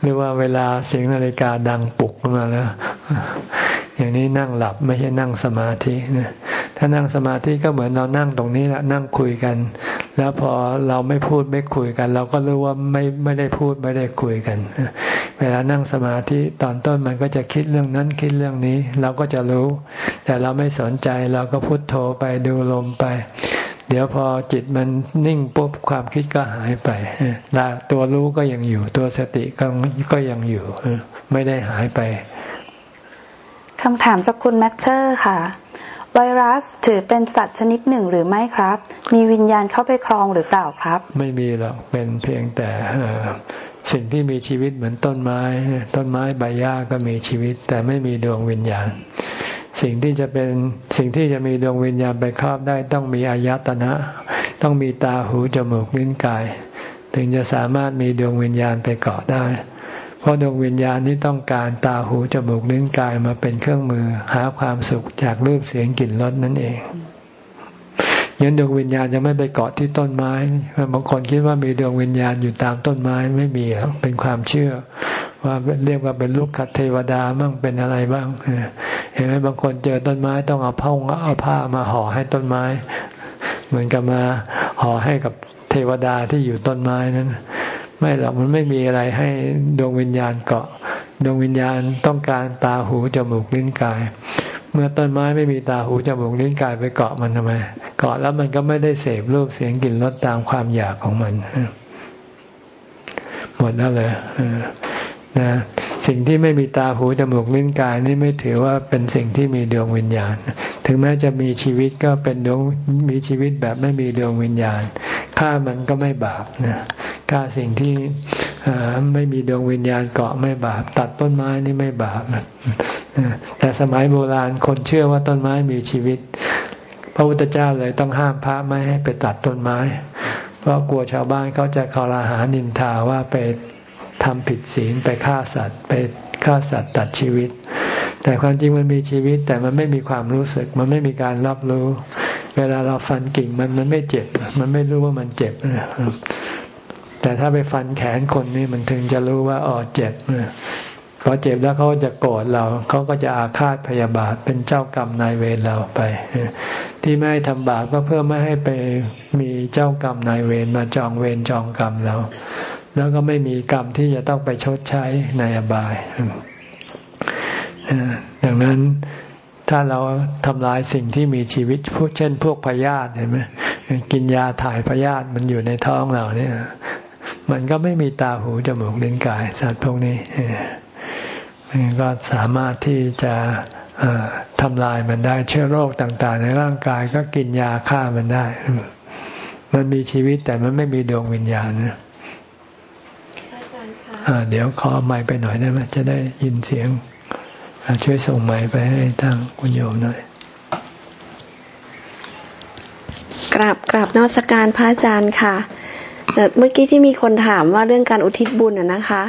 หรือว่าเวลาเสียงนาฬิกาดังปลุกขึ้นมาแล้ว อย่างนี้นั่งหลับไม่ใช่นั่งสมาธินะถ้านั่งสมาธิก็เหมือนเรานั่งตรงนี้แหละนั่งคุยกัน แล้วพอเราไม่พูดไม่คุยกัน เราก็รู้ว่าไม่ไม่ได้พูดไม่ได้คุยกันเวลานั่งสมาธิตอนต้นมันก็จะคิดเรื่องนั้นคิดเรื่องนี้ เราก็จะรู้ แต่เราไม่สนใจเราก็พุโทโธไปดูลมไป เดี๋ยวพอจิตมันนิ่งปุ๊บความคิดก็หายไปตัวรู้ก็ยังอยู่ ตัวสติก็ก็ยังอยู่ไม่ได้หายไป คำถามจากคุณแม็กเชอร์ค่ะ ไวรัสถือเป็นสัตว์ชนิดหนึ่งหรือไม่ครับ มีวิญญาณเข้าไปครองหรือเปล่าครับ ไม่มีหรอกเป็นเพียงแต่สิ่งที่มีชีวิตเหมือนต้นไม้ ต้นไม้ใบหญ้าก็มีชีวิต แต่ไม่มีดวงวิญญาณ สิ่งที่จะเป็นสิ่งที่จะมีดวงวิญญาณไปครอบได้ต้องมีอายตนะ ต้องมีตาหูจมูกลิ้นกาย ถึงจะสามารถมีดวงวิญญาณไปเกาะได้ ราะดวงวิญญาณนี้ต้องการตาหูจมูกลิ้นกายมาเป็นเครื่องมือ หาความสุขจากรูปเสียงกลิ่นรสนั่นเองยันดวงวิญญาณจะไม่ไปเกาะที่ต้นไม้บางคนคิดว่ามีดวงวิญญาณอยู่ตามต้นไม้ไม่มีเป็นความเชื่อ ว่าเรียกว่าเป็นลูกขัดเทวดาบ้างเป็นอะไรบ้างเห็นไหมบางคนเจอต้นไม้ต้องเอาผ้าเอาผ้ามาห่อให้ต้นไม้ เหมือนกับมาห่อให้กับเทวดาที่อยู่ต้นไม้นั้น ไม่หรอกมันไม่มีอะไรให้ดวงวิญญาณเกาะ ดวงวิญญาณต้องการตาหูจมูกลิ้นกาย เมื่อต้นไม้ไม่มีตาหูจมูกลิ้นกายไปเกาะมันทำไม เกาะแล้วมันก็ไม่ได้เสพรูปเสียงกลิ่นรสตามความอยากของมันหมดแล้วเลย นะสิ่งที่ไม่มีตาหูจมูกลิ้นกายนี่ไม่ถือว่าเป็นสิ่งที่มีดวงวิญญาณ ถึงแม้จะมีชีวิตก็เป็นดวงมีชีวิตแบบไม่มีดวงวิญญาณฆ่ามันก็ไม่บาปนะฆ่าสิ่งที่ไม่มีดวงวิญญาณเกาะไม่บาป ตัดต้นไม้นี่ไม่บาปแต่สมัยโบราณคนเชื่อว่าต้นไม้มีชีวิต พระพุทธเจ้าเลยต้องห้ามพระไม่ให้ไปตัดต้นไม้ เพราะกลัวชาวบ้านเขาจะคอราหานินทาว่าไป ทำผิดศีลไปฆ่าสัตว์ไปฆ่าสัตว์ตัดชีวิต แต่ความจริงมันมีชีวิต แต่มันไม่มีความรู้สึก มันไม่มีการรับรู้ เวลาเราฟันกิ่งมันมันไม่เจ็บ มันไม่รู้ว่ามันเจ็บแต่ถ้าไปฟันแขนคนนี่มันถึงจะรู้ว่าอ๋อเจ็บพอเจ็บแล้วเขาจะโกรธเรา เขาก็จะอาฆาตพยาบาทเป็นเจ้ากรรมนายเวรเราไป ที่ไม่ทำบาปก็เพื่อไม่ให้ไปมีเจ้ากรรมนายเวรมาจองเวรจองกรรมเรา แล้วก็ไม่มีกรรมที่จะต้องไปชดใช้ในอบายดังนั้นถ้าเราทำลายสิ่งที่มีชีวิตพวกเช่น พวกพยาธิเห็นไหมกินยาถ่ายพยาธิมันอยู่ในท้องเราเนี่ย มันก็ไม่มีตาหูจมูกลิ้นกาย สัตว์พวกนี้มันก็สามารถที่จะทำลายมันได้เชื้อโรคต่าง ๆ ในร่างกายก็กินยาฆ่ามันได้ มันมีชีวิตแต่มันไม่มีดวงวิญญาณนะ เดี๋ยวขอไม้ไปหน่อยได้ไหมจะได้ยินเสียงช่วยส่งไม้ไปให้ทางคุณโยมหน่อยกราบกราบนวัตการพระอาจารย์ค่ะเมื่อกี้ที่มีคนถามว่าเรื่องการอุทิศบุญอะนะคะ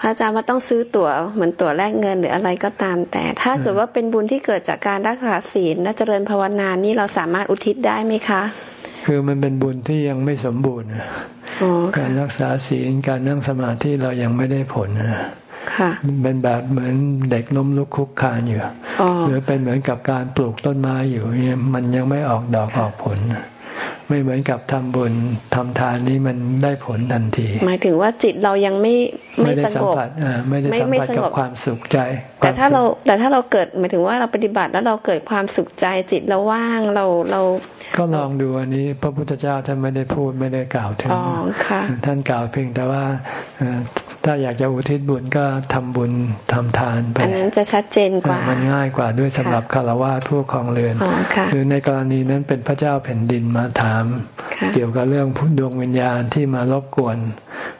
พระอาจารย์ว่าต้องซื้อตั๋วเหมือนตั๋วแลกเงินหรืออะไรก็ตาม แต่ถ้าเกิดว่าเป็นบุญที่เกิดจากการรักษาศีลและเจริญภาวนานี่เราสามารถอุทิศได้ไหมคะ คือมันเป็นบุญที่ยังไม่สมบูรณ์ การรักษาศีลการนั่งสมาธิเรายังไม่ได้ผลเป็นแบบเหมือนเด็กล้มลุกคุกคานอยู่หรือเป็นเหมือนกับการปลูกต้นไม้อยู่เนี่ยมันยังไม่ออกดอกออกผล ไม่เหมือนกับทำบุญทำทานนี้มันได้ผลทันที หมายถึงว่าจิตเรายังไม่ไม่สงบไม่ได้สัมผัสกับความสุขใจ แต่ถ้าเราแต่ถ้าเราเกิดหมายถึงว่าเราปฏิบัติแล้วเราเกิดความสุขใจจิตเราว่างเราเรา ก็ลองดูอันนี้ พระพุทธเจ้าท่านไม่ได้พูดไม่ได้กล่าวถึงท่านกล่าวเพียงแต่ว่าถ้าอยากจะอุทิศบุญก็ทำบุญทำทานไปอันนั้นจะชัดเจนกว่ามันง่ายกว่าด้วยสำหรับคารวะผู้ครองเรือนหรือในกรณีนั้นเป็นพระเจ้าแผ่นดินมาถามเกี่ยวกับเรื่องดวงวิญญาณที่มารบกวน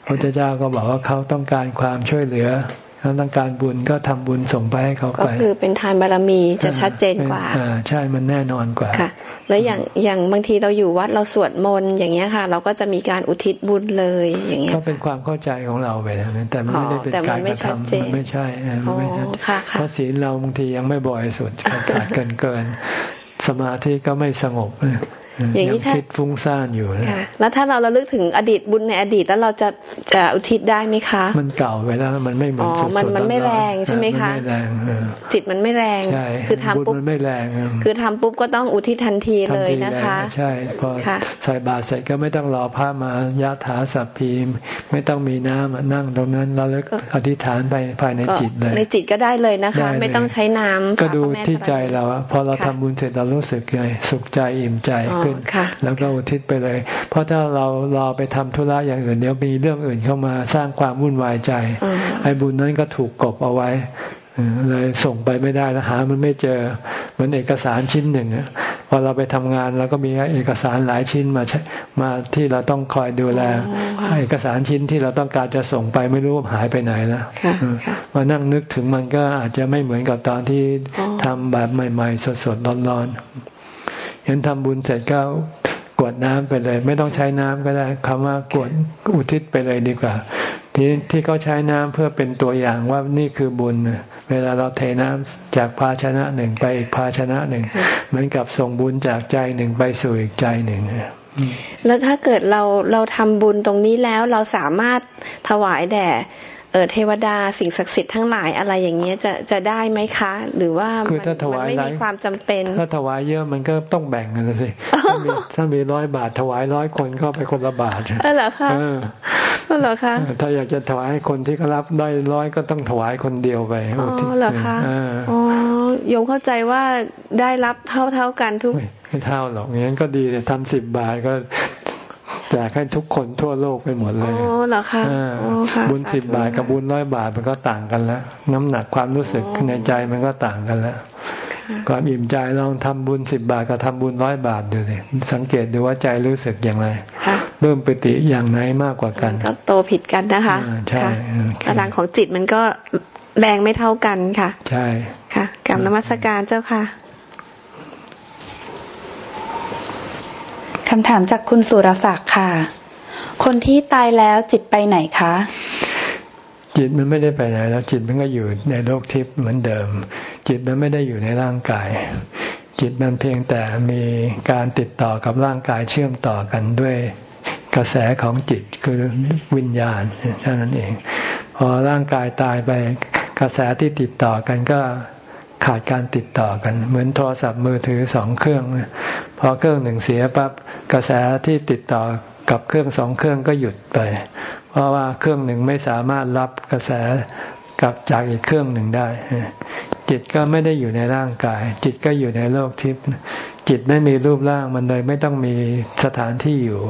พระเจ้าก็บอกว่าเขาต้องการความช่วยเหลือเขาต้องการบุญก็ทำบุญส่งไปให้เขาไปก็คือเป็นทานบารมีจะชัดเจนกว่าอ่าใช่มันแน่นอนกว่าค่ะ แล้วอย่างอย่างบางทีเราอยู่วัดเราสวดมนต์อย่างเงี้ยค่ะ เราก็จะมีการอุทิศบุญเลยอย่างเงี้ยก็เป็นความเข้าใจของเราไปนะแต่ไม่ได้เป็นการกระทำมันไม่ใช่ไม่ใช่เพราะศีลเราบางทียังไม่บ่อยสุดขาดเกินเกินสมาธิก็ไม่สงบ อย่างนี้ถ้าคิดฟุ้งซ่านอยู่นะแล้วถ้าเราระลึกถึงอดีตบุญในอดีตแล้วเราจะจะอุทิศได้ไหมคะ มันเก่าไปแล้วมันไม่เหมือนสุดมันมันไม่แรงใช่ไหมคะไม่แรงจิตมันไม่แรงคือทำปุ๊บมันไม่แรง คือทำปุ๊บก็ต้องอุทิศทันทีเลยนะคะ ใช่พอใส่บาตรเสร็จก็ไม่ต้องรอพระมายาถาสัพพีไม่ต้องมีน้ำนั่งตรงนั้นแล้วลึกอธิษฐานไปภายในจิตเลย ในจิตก็ได้เลยนะคะ ไม่ต้องใช้น้ำก็ดูที่ใจเราพอเราทำบุญเสร็จเรารู้สึกไงสุขใจอิ่มใจขึ้น แล้วก็อุทิศไปเลย เพราะถ้าเรารอไปทำธุระอย่างอื่นเดี๋ยวมีเรื่องอื่นเข้ามาสร้างความวุ่นวายใจ ไอ้บุญนั้นก็ถูกกบเอาไว้เลยส่งไปไม่ได้แล้วหา มันไม่เจอเหมือนเอกสารชิ้นหนึ่งพอเราไปทำงานแล้วก็มีเอกสารหลายชิ้นมามาที่เราต้องคอยดูแลเอกสารชิ้นที่เราต้องการจะส่งไปไม่รู้หายไปไหนแล้วมานั่งนึกถึงมันก็อาจจะไม่เหมือนกับตอนที่ทำแบบใหม่ ๆ สดๆร้อนๆ เห็นทำบุญเสร็จก็กวดน้ำไปเลย ไม่ต้องใช้น้ำก็ได้คำว่ากวดอุทิศไปเลยดีกว่า ที่ที่เขาใช้น้ำเพื่อเป็นตัวอย่างว่านี่คือบุญ เวลาเราเทน้ำจากภาชนะหนึ่งไปอีกภาชนะหนึ่ง เหมือนกับส่งบุญจากใจหนึ่งไปสู่อีกใจหนึ่งแล้วถ้าเกิดเราเราทำบุญตรงนี้แล้วเราสามารถถวายแด่ เออเทวดาสิ่งศักดิ์สิทธิ์ทั้งหลายอะไรอย่างเงี้ยจะจะได้ไหมคะ หรือว่าคือถ้าถวายไม่มีความจำเป็น ถ้าถวายเยอะมันก็ต้องแบ่งกันสิถ้ามีร้อยบาทถวายร้อยคนก็ไปคนละบาทเออเหรอคะเออเหรอคะถ้าอยากจะถวายคนที่เขารับได้ร้อยก็ต้องถวายคนเดียวไปอ๋อเหรอคะอ๋อยมเข้าใจว่าได้รับเท่าเท่ากันทุกไม่เท่าหรอกงั้นก็ดีทำสิบบาทก็ แจกให้ทุกคนทั่วโลกไปหมดเลยอ๋อเหรอคะบุญสิบบาทกับบุญร้อยบาทมันก็ต่างกันแล้ว น้ำหนักความรู้สึกในใจมันก็ต่างกันแล้วความอิ่มใจลองทำบุญสิบบาทกับทำบุญร้อยบาทดูสิสังเกตดูว่าใจรู้สึกอย่างไรเริ่มปิติอย่างไหนมากกว่ากัน ก็โตผิดกันนะคะใช่พลังของจิตมันก็แรงไม่เท่ากันค่ะ ใช่ค่ะกรรมนมัสการเจ้าค่ะ คำถามจากคุณสุรศักดิ์ค่ะ คนที่ตายแล้วจิตไปไหนคะ จิตมันไม่ได้ไปไหนแล้ว จิตมันก็อยู่ในโลกทิพย์เหมือนเดิม จิตมันไม่ได้อยู่ในร่างกาย จิตมันเพียงแต่มีการติดต่อกับร่างกายเชื่อมต่อกันด้วยกระแสของจิตคือวิญญาณเท่านั้นเอง พอร่างกายตายไปกระแสที่ติดต่อกันก็ ขาดการติดต่อกัน เหมือนโทรศัพท์มือถือสองเครื่อง พอเครื่องหนึ่งเสียปั๊บกระแสที่ติดต่อกับเครื่องสองเครื่องก็หยุดไป เพราะว่าเครื่องหนึ่งไม่สามารถรับกระแสกับจากอีกเครื่องหนึ่งได้ จิตก็ไม่ได้อยู่ในร่างกาย จิตก็อยู่ในโลกทิพย์จิตไม่มีรูปร่างมันเลยไม่ต้องมีสถานที่อยู่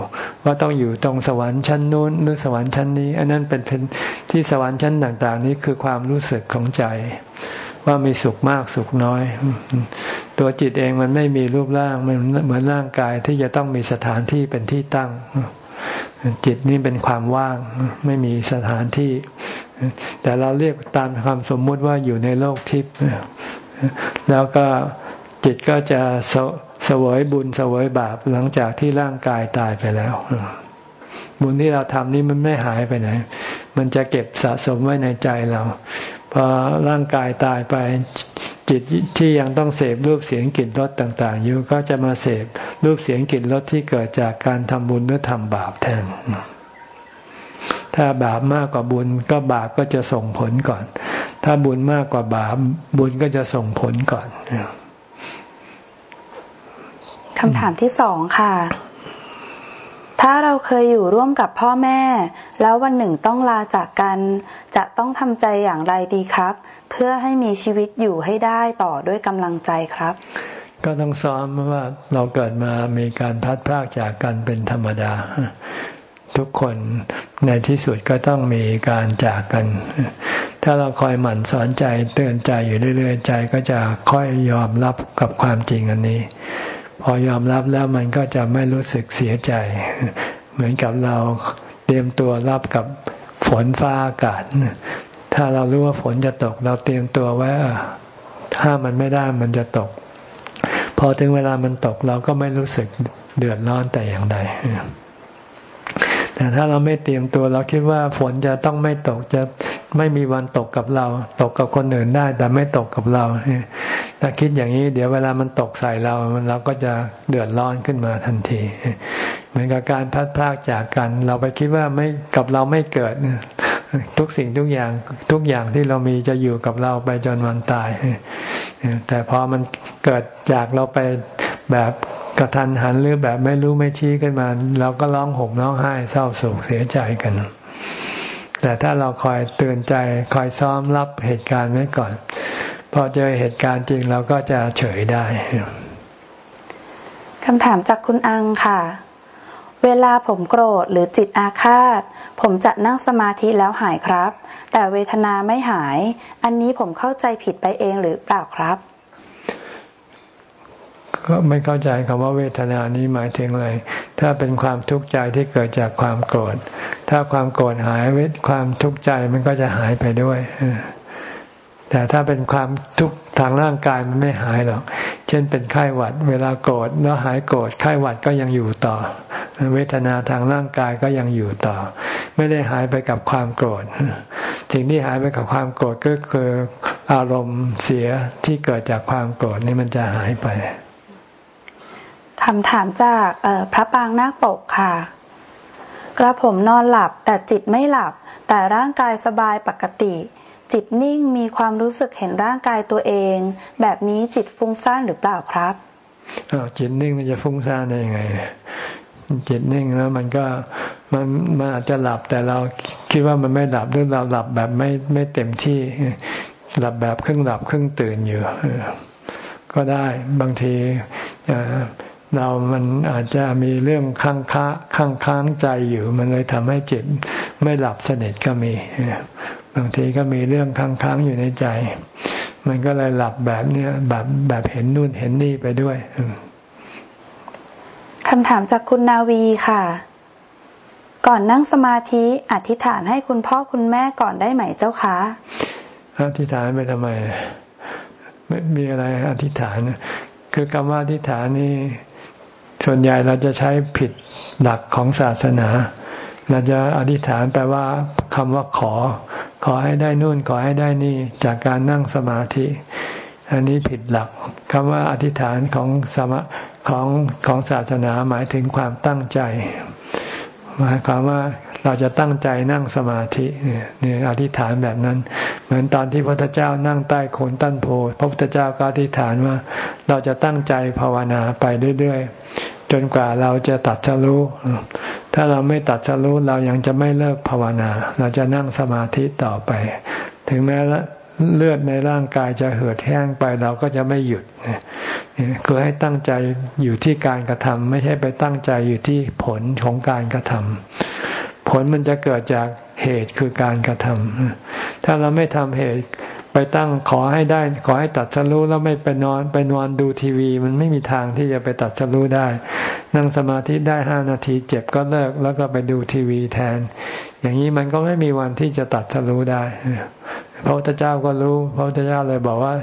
ว่าต้องอยู่ตรงสวรรค์ชั้นนู้นหรือสวรรค์ชั้นนี้ อันนั้นเป็นเป็นที่สวรรค์ชั้นต่าง ๆ นี้คือความรู้สึกของใจ ว่ามีสุขมากสุขน้อย ตัวจิตเองมันไม่มีรูปร่างมันเหมือนร่างกายที่จะต้องมีสถานที่เป็นที่ตั้ง จิตนี่เป็นความว่าง ไม่มีสถานที่ แต่เราเรียกตามความสมมุติว่าอยู่ในโลกทิพย์แล้วก็จิตก็จะสวยบุญสวยบาปหลังจากที่ร่างกายตายไปแล้ว บุญที่เราทำนี่มันไม่หายไปไหน มันจะเก็บสะสมไว้ในใจเรา อร่างกายตายไปจิตที่ยังต้องเสพรูปเสียงกลิ่นรสต่าง ๆ อยู่ก็จะมาเสพรูปเสียงกลิ่นรสที่เกิดจากการทำบุญหรือทำบาปแทน ถ้าบาปมากกว่าบุญก็บาปก็จะส่งผลก่อน ถ้าบุญมากกว่าบาปบุญก็จะส่งผลก่อนคำถามที่สองค่ะ ถ้าเราเคยอยู่ร่วมกับพ่อแม่ แล้ววันหนึ่งต้องลาจากกัน จะต้องทำใจอย่างไรดีครับ เพื่อให้มีชีวิตอยู่ให้ได้ต่อด้วยกำลังใจครับ ก็ต้องซ้อมว่าเราเกิดมามีการพัดพากจากกันเป็นธรรมดา ทุกคนในที่สุดก็ต้องมีการจากกัน ถ้าเราคอยหมั่นสอนใจเตือนใจอยู่เรื่อยๆใจก็จะค่อยยอมรับกับความจริงอันนี้ พอยอมรับแล้วมันก็จะไม่รู้สึกเสียใจ เหมือนกับเราเตรียมตัวรับกับฝนฟ้าอากาศ ถ้าเรารู้ว่าฝนจะตก เราเตรียมตัวไว้ถ้ามันไม่ได้มันจะตก พอถึงเวลามันตกเราก็ไม่รู้สึกเดือดร้อนแต่อย่างใดแต่ถ้าเราไม่เตรียมตัวเราคิดว่าฝนจะต้องไม่ตกจะ ไม่มีวันตกกับเรา ตกกับคนอื่นได้ แต่ไม่ตกกับเราถ้าคิดอย่างนี้ เดี๋ยวเวลามันตกใส่เราเราก็จะเดือดร้อนขึ้นมาทันที เหมือนกับการพัดพากจากกัน เราไปคิดว่าไม่กับเราไม่เกิดทุกสิ่งทุกอย่างทุกอย่างที่เรามีจะอยู่กับเราไปจนวันตาย แต่พอมันเกิดจากเราไปแบบกระทันหันหรือแบบไม่รู้ไม่ชี้ขึ้นมา เราก็ร้องห่มร้องไห้เศร้าโศกเสียใจกัน แต่ถ้าเราคอยเตือนใจคอยซ้อมรับเหตุการณ์ไว้ก่อน พอเจอเหตุการณ์จริงเราก็จะเฉยได้คำถามจากคุณอังค่ะ เวลาผมโกรธหรือจิตอาฆาต ผมจะนั่งสมาธิแล้วหายครับ แต่เวทนาไม่หาย อันนี้ผมเข้าใจผิดไปเองหรือเปล่าครับ ก็ไม่เข้าใจคำว่าเวทนานี้หมายถึงอะไร ถ้าเป็นความทุกข์ใจที่เกิดจากความโกรธ ถ้าความโกรธหายเวทความทุกข์ใจมันก็จะหายไปด้วยแต่ถ้าเป็นความทุกข์ทางร่างกายมันไม่หายหรอก เช่นเป็นไข้หวัด เวลาโกรธแล้วหายโกรธไข้หวัดก็ยังอยู่ต่อ เวทนาทางร่างกายก็ยังอยู่ต่อ ไม่ได้หายไปกับความโกรธสิ่งที่หายไปกับความโกรธก็คืออารมณ์เสียที่เกิดจากความโกรธนี่มันจะหายไป คำถามจากพระปางนาคปกค่ะ กระผมนอนหลับแต่จิตไม่หลับ แต่ร่างกายสบายปกติ จิตนิ่งมีความรู้สึกเห็นร่างกายตัวเอง แบบนี้จิตฟุ้งซ่านหรือเปล่าครับจิตนิ่งมันจะฟุ้งซ่านได้ยังไง จิตนิ่งแล้วมันก็มันมันอาจจะหลับแต่เราคิดว่ามันไม่หลับหรือเราหลับแบบไม่ไม่เต็มที่ หลับแบบครึ่งหลับครึ่งตื่นอยู่ก็ได้บางที เรามันอาจจะมีเรื่องค้างค้าค้างค้างใจอยู่ มันเลยทำให้จิตไม่หลับสนิทก็มีบางทีก็มีเรื่องค้างค้างอยู่ในใจ มันก็เลยหลับแบบเนี้ยแบบแบบเห็นนู่นเห็นนี่ไปด้วยคำถามจากคุณนาวีค่ะ ก่อนนั่งสมาธิอธิษฐานให้คุณพ่อคุณแม่ก่อนได้ไหมเจ้าคะอธิษฐานไปทำไม ไม่มีอะไรอธิษฐานคือคำว่าอธิษฐานนี่ ส่วนใหญ่เราจะใช้ผิดหลักของศาสนา เราจะอธิษฐานแปลว่าคำว่าขอ ขอให้ได้นู่นขอให้ได้นี่จากการนั่งสมาธิ อันนี้ผิดหลักคำว่าอธิษฐานของสมของของศาสนาหมายถึงความตั้งใจ หมายความว่าเราจะตั้งใจนั่งสมาธิเนี่ยอธิษฐานแบบนั้น เหมือนตอนที่พระพุทธเจ้านั่งใต้โคนต้นโพพระพุทธเจ้าก็อธิษฐานว่า เราจะตั้งใจภาวนาไปเรื่อยๆ จนกว่าเราจะตัดสรู้ ถ้าเราไม่ตัดสรู้เรายังจะไม่เลิกภาวนา เราจะนั่งสมาธิต่อไป ถึงแม้เลือดในร่างกายจะเหือดแห้งไปเราก็จะไม่หยุดคือให้ตั้งใจอยู่ที่การกระทำไม่ใช่ไปตั้งใจอยู่ที่ผลของการกระทำผลมันจะเกิดจากเหตุคือการกระทำถ้าเราไม่ทำเหตุ ไปตั้งขอให้ได้ ขอให้ตัดสรู้แล้วไม่ไปนอนไปนอนดูทีวี มันไม่มีทางที่จะไปตัดสรู้ได้ นั่งสมาธิได้ห้านาทีเจ็บก็เลิกแล้วก็ไปดูทีวีแทน อย่างนี้มันก็ไม่มีวันที่จะตัดสรู้ได้พระพุทธเจ้าก็รู้พระพุทธเจ้าเลยบอกว่า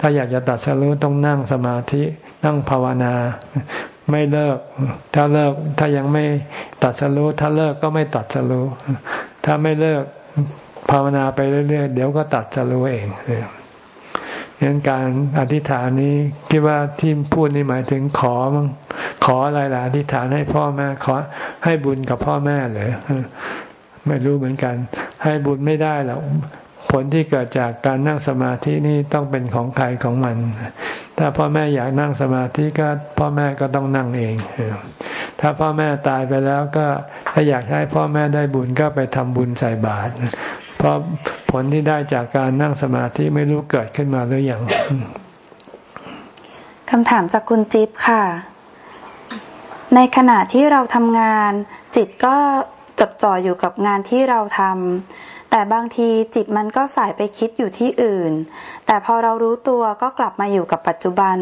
ถ้าอยากจะตัดสรู้ต้องนั่งสมาธินั่งภาวนาไม่เลิก ถ้าเลิกถ้ายังไม่ตัดสรู้ถ้าเลิกก็ไม่ตัดสรู้ถ้าไม่เลิก ภาวนาไปเรื่อยๆ เดี๋ยวก็ตัดสรู้เองเนั้นการอธิษฐานนี้คิดว่าที่พูดนี่หมายถึงขอมั้งขออะไรล่ะอธิษฐานให้พ่อแม่ขอให้บุญกับพ่อแม่เลยไม่รู้เหมือนกัน ให้บุญไม่ได้หรอกผลที่เกิดจากการนั่งสมาธินี่ต้องเป็นของใครของมัน ถ้าพ่อแม่อยากนั่งสมาธิก็พ่อแม่ก็ต้องนั่งเอง ถ้าพ่อแม่ตายไปแล้วก็ถ้าอยากให้พ่อแม่ได้บุญก็ไปทำบุญใส่บาตร เพราะผลที่ได้จากการนั่งสมาธิไม่รู้เกิดขึ้นมาหรือยังคำถามจากคุณจิ๊บค่ะ ในขณะที่เราทำงาน จิตก็จดจ่ออยู่กับงานที่เราทำแต่บางทีจิตมันก็สายไปคิดอยู่ที่อื่น แต่พอเรารู้ตัวก็กลับมาอยู่กับปัจจุบัน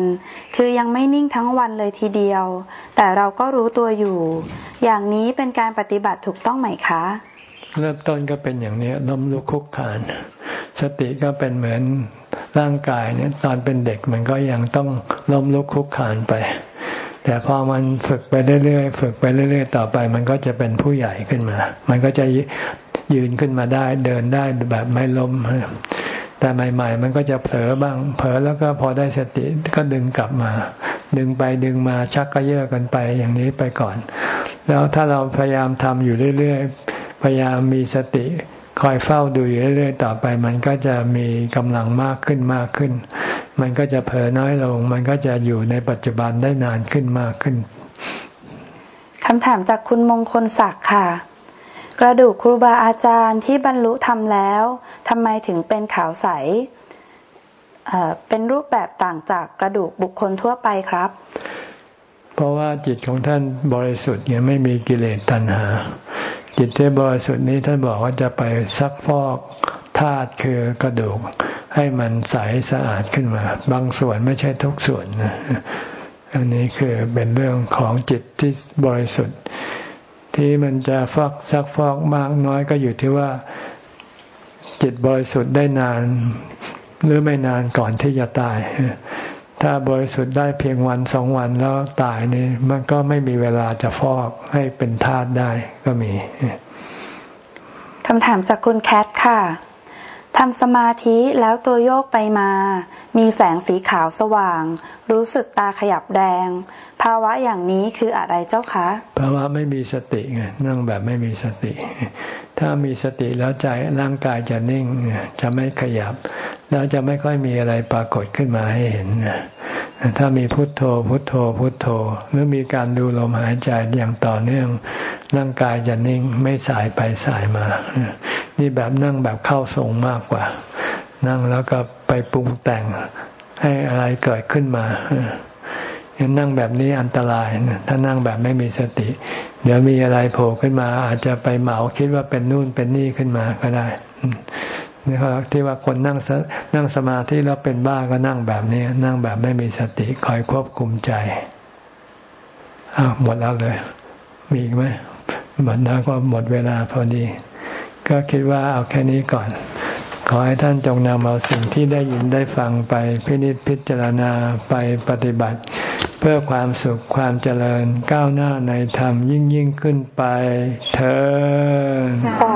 คือยังไม่นิ่งทั้งวันเลยทีเดียว แต่เราก็รู้ตัวอยู่ อย่างนี้เป็นการปฏิบัติถูกต้องไหมคะ เริ่มต้นก็เป็นอย่างนี้ล้มลุกคุกขาน สติก็เป็นเหมือนร่างกายเนี่ยตอนเป็นเด็กมันก็ยังต้องล้มลุกคุกขานไป แต่พอมันฝึกไปเรื่อยๆฝึกไปเรื่อย ๆ ต่อไป มันก็จะเป็นผู้ใหญ่ขึ้นมา มันก็จะยืนขึ้นมาได้เดินได้แบบไม่ล้มแต่ใหม่ ๆ มันก็จะเผลอบ้าง เผลอแล้วก็พอได้สติก็ดึงกลับมา ดึงไปดึงมาชักก็เยอะกันไปอย่างนี้ไปก่อน แล้วถ้าเราพยายามทำอยู่เรื่อย พยายามมีสติคอยเฝ้าดูอยู่เรื่อยๆต่อไป มันก็จะมีกำลังมากขึ้นมากขึ้น มันก็จะเผลอน้อยลง มันก็จะอยู่ในปัจจุบันได้นานขึ้นมากขึ้นคำถามจากคุณมงคลศักดิ์ค่ะ กระดูกครูบาอาจารย์ที่บรรลุทำแล้วทำไมถึงเป็นขาวใสเป็นรูปแบบต่างจากกระดูกบุคคลทั่วไปครับ เพราะว่าจิตของท่านบริสุทธิ์เนี่ยไม่มีกิเลสตัณหา จิตที่บริสุทธิ์นี้ท่านบอกว่าจะไปซักฟอกธาตุคือกระดูก ให้มันใสสะอาดขึ้นมา บางส่วนไม่ใช่ทุกส่วนนะอันนี้คือเป็นเรื่องของจิตที่บริสุทธิ์ ที่มันจะฟอกซักฟอกมากน้อยก็อยู่ที่ว่าจิตบริสุทธิ์ได้นานหรือไม่นานก่อนที่จะตาย ถ้าบริสุทธิ์ได้เพียงวันสองวันแล้วตายนี่มันก็ไม่มีเวลาจะฟอกให้เป็นธาตุได้ก็มีคำถามจากคุณแคทค่ะทำสมาธิแล้วตัวโยกไปมา มีแสงสีขาวสว่าง รู้สึกตาขยับแดง ภาวะอย่างนี้คืออะไรเจ้าคะภาวะไม่มีสติไงนั่งแบบไม่มีสติ ถ้ามีสติแล้วใจร่างกายจะนิ่งจะไม่ขยับ แล้วจะไม่ค่อยมีอะไรปรากฏขึ้นมาให้เห็นถ้ามีพุทโธ พุทโธ พุทโธหรือมีการดูลมหายใจอย่างต่อเนื่อง ร่างกายจะนิ่งไม่สายไปสายมา นี่แบบนั่งแบบเข้าทรงมากกว่า นั่งแล้วก็ไปปรุงแต่งให้อะไรเกิดขึ้นมานั่งแบบนี้อันตราย ถ้านั่งแบบไม่มีสติ เดี๋ยวมีอะไรโผล่ขึ้นมา อาจจะไปเหมาคิดว่าเป็นนู่นเป็นนี่ขึ้นมาก็ได้ นี่เขาที่ว่าคนนั่งนั่งสมาธิแล้วเป็นบ้าก็นั่งแบบนี้ นั่งแบบไม่มีสติคอยควบคุมใจอ้าวหมดแล้วเลย มีอีกไหมหมดแล้วก็หมดเวลาพอดี ก็คิดว่าเอาแค่นี้ก่อน ขอให้ท่านจงนำเอาสิ่งที่ได้ยินได้ฟังไปพินิจพิจารณาไปปฏิบัติ เพื่อความสุขความเจริญก้าวหน้าในธรรมยิ่งยิ่งขึ้นไปเธอ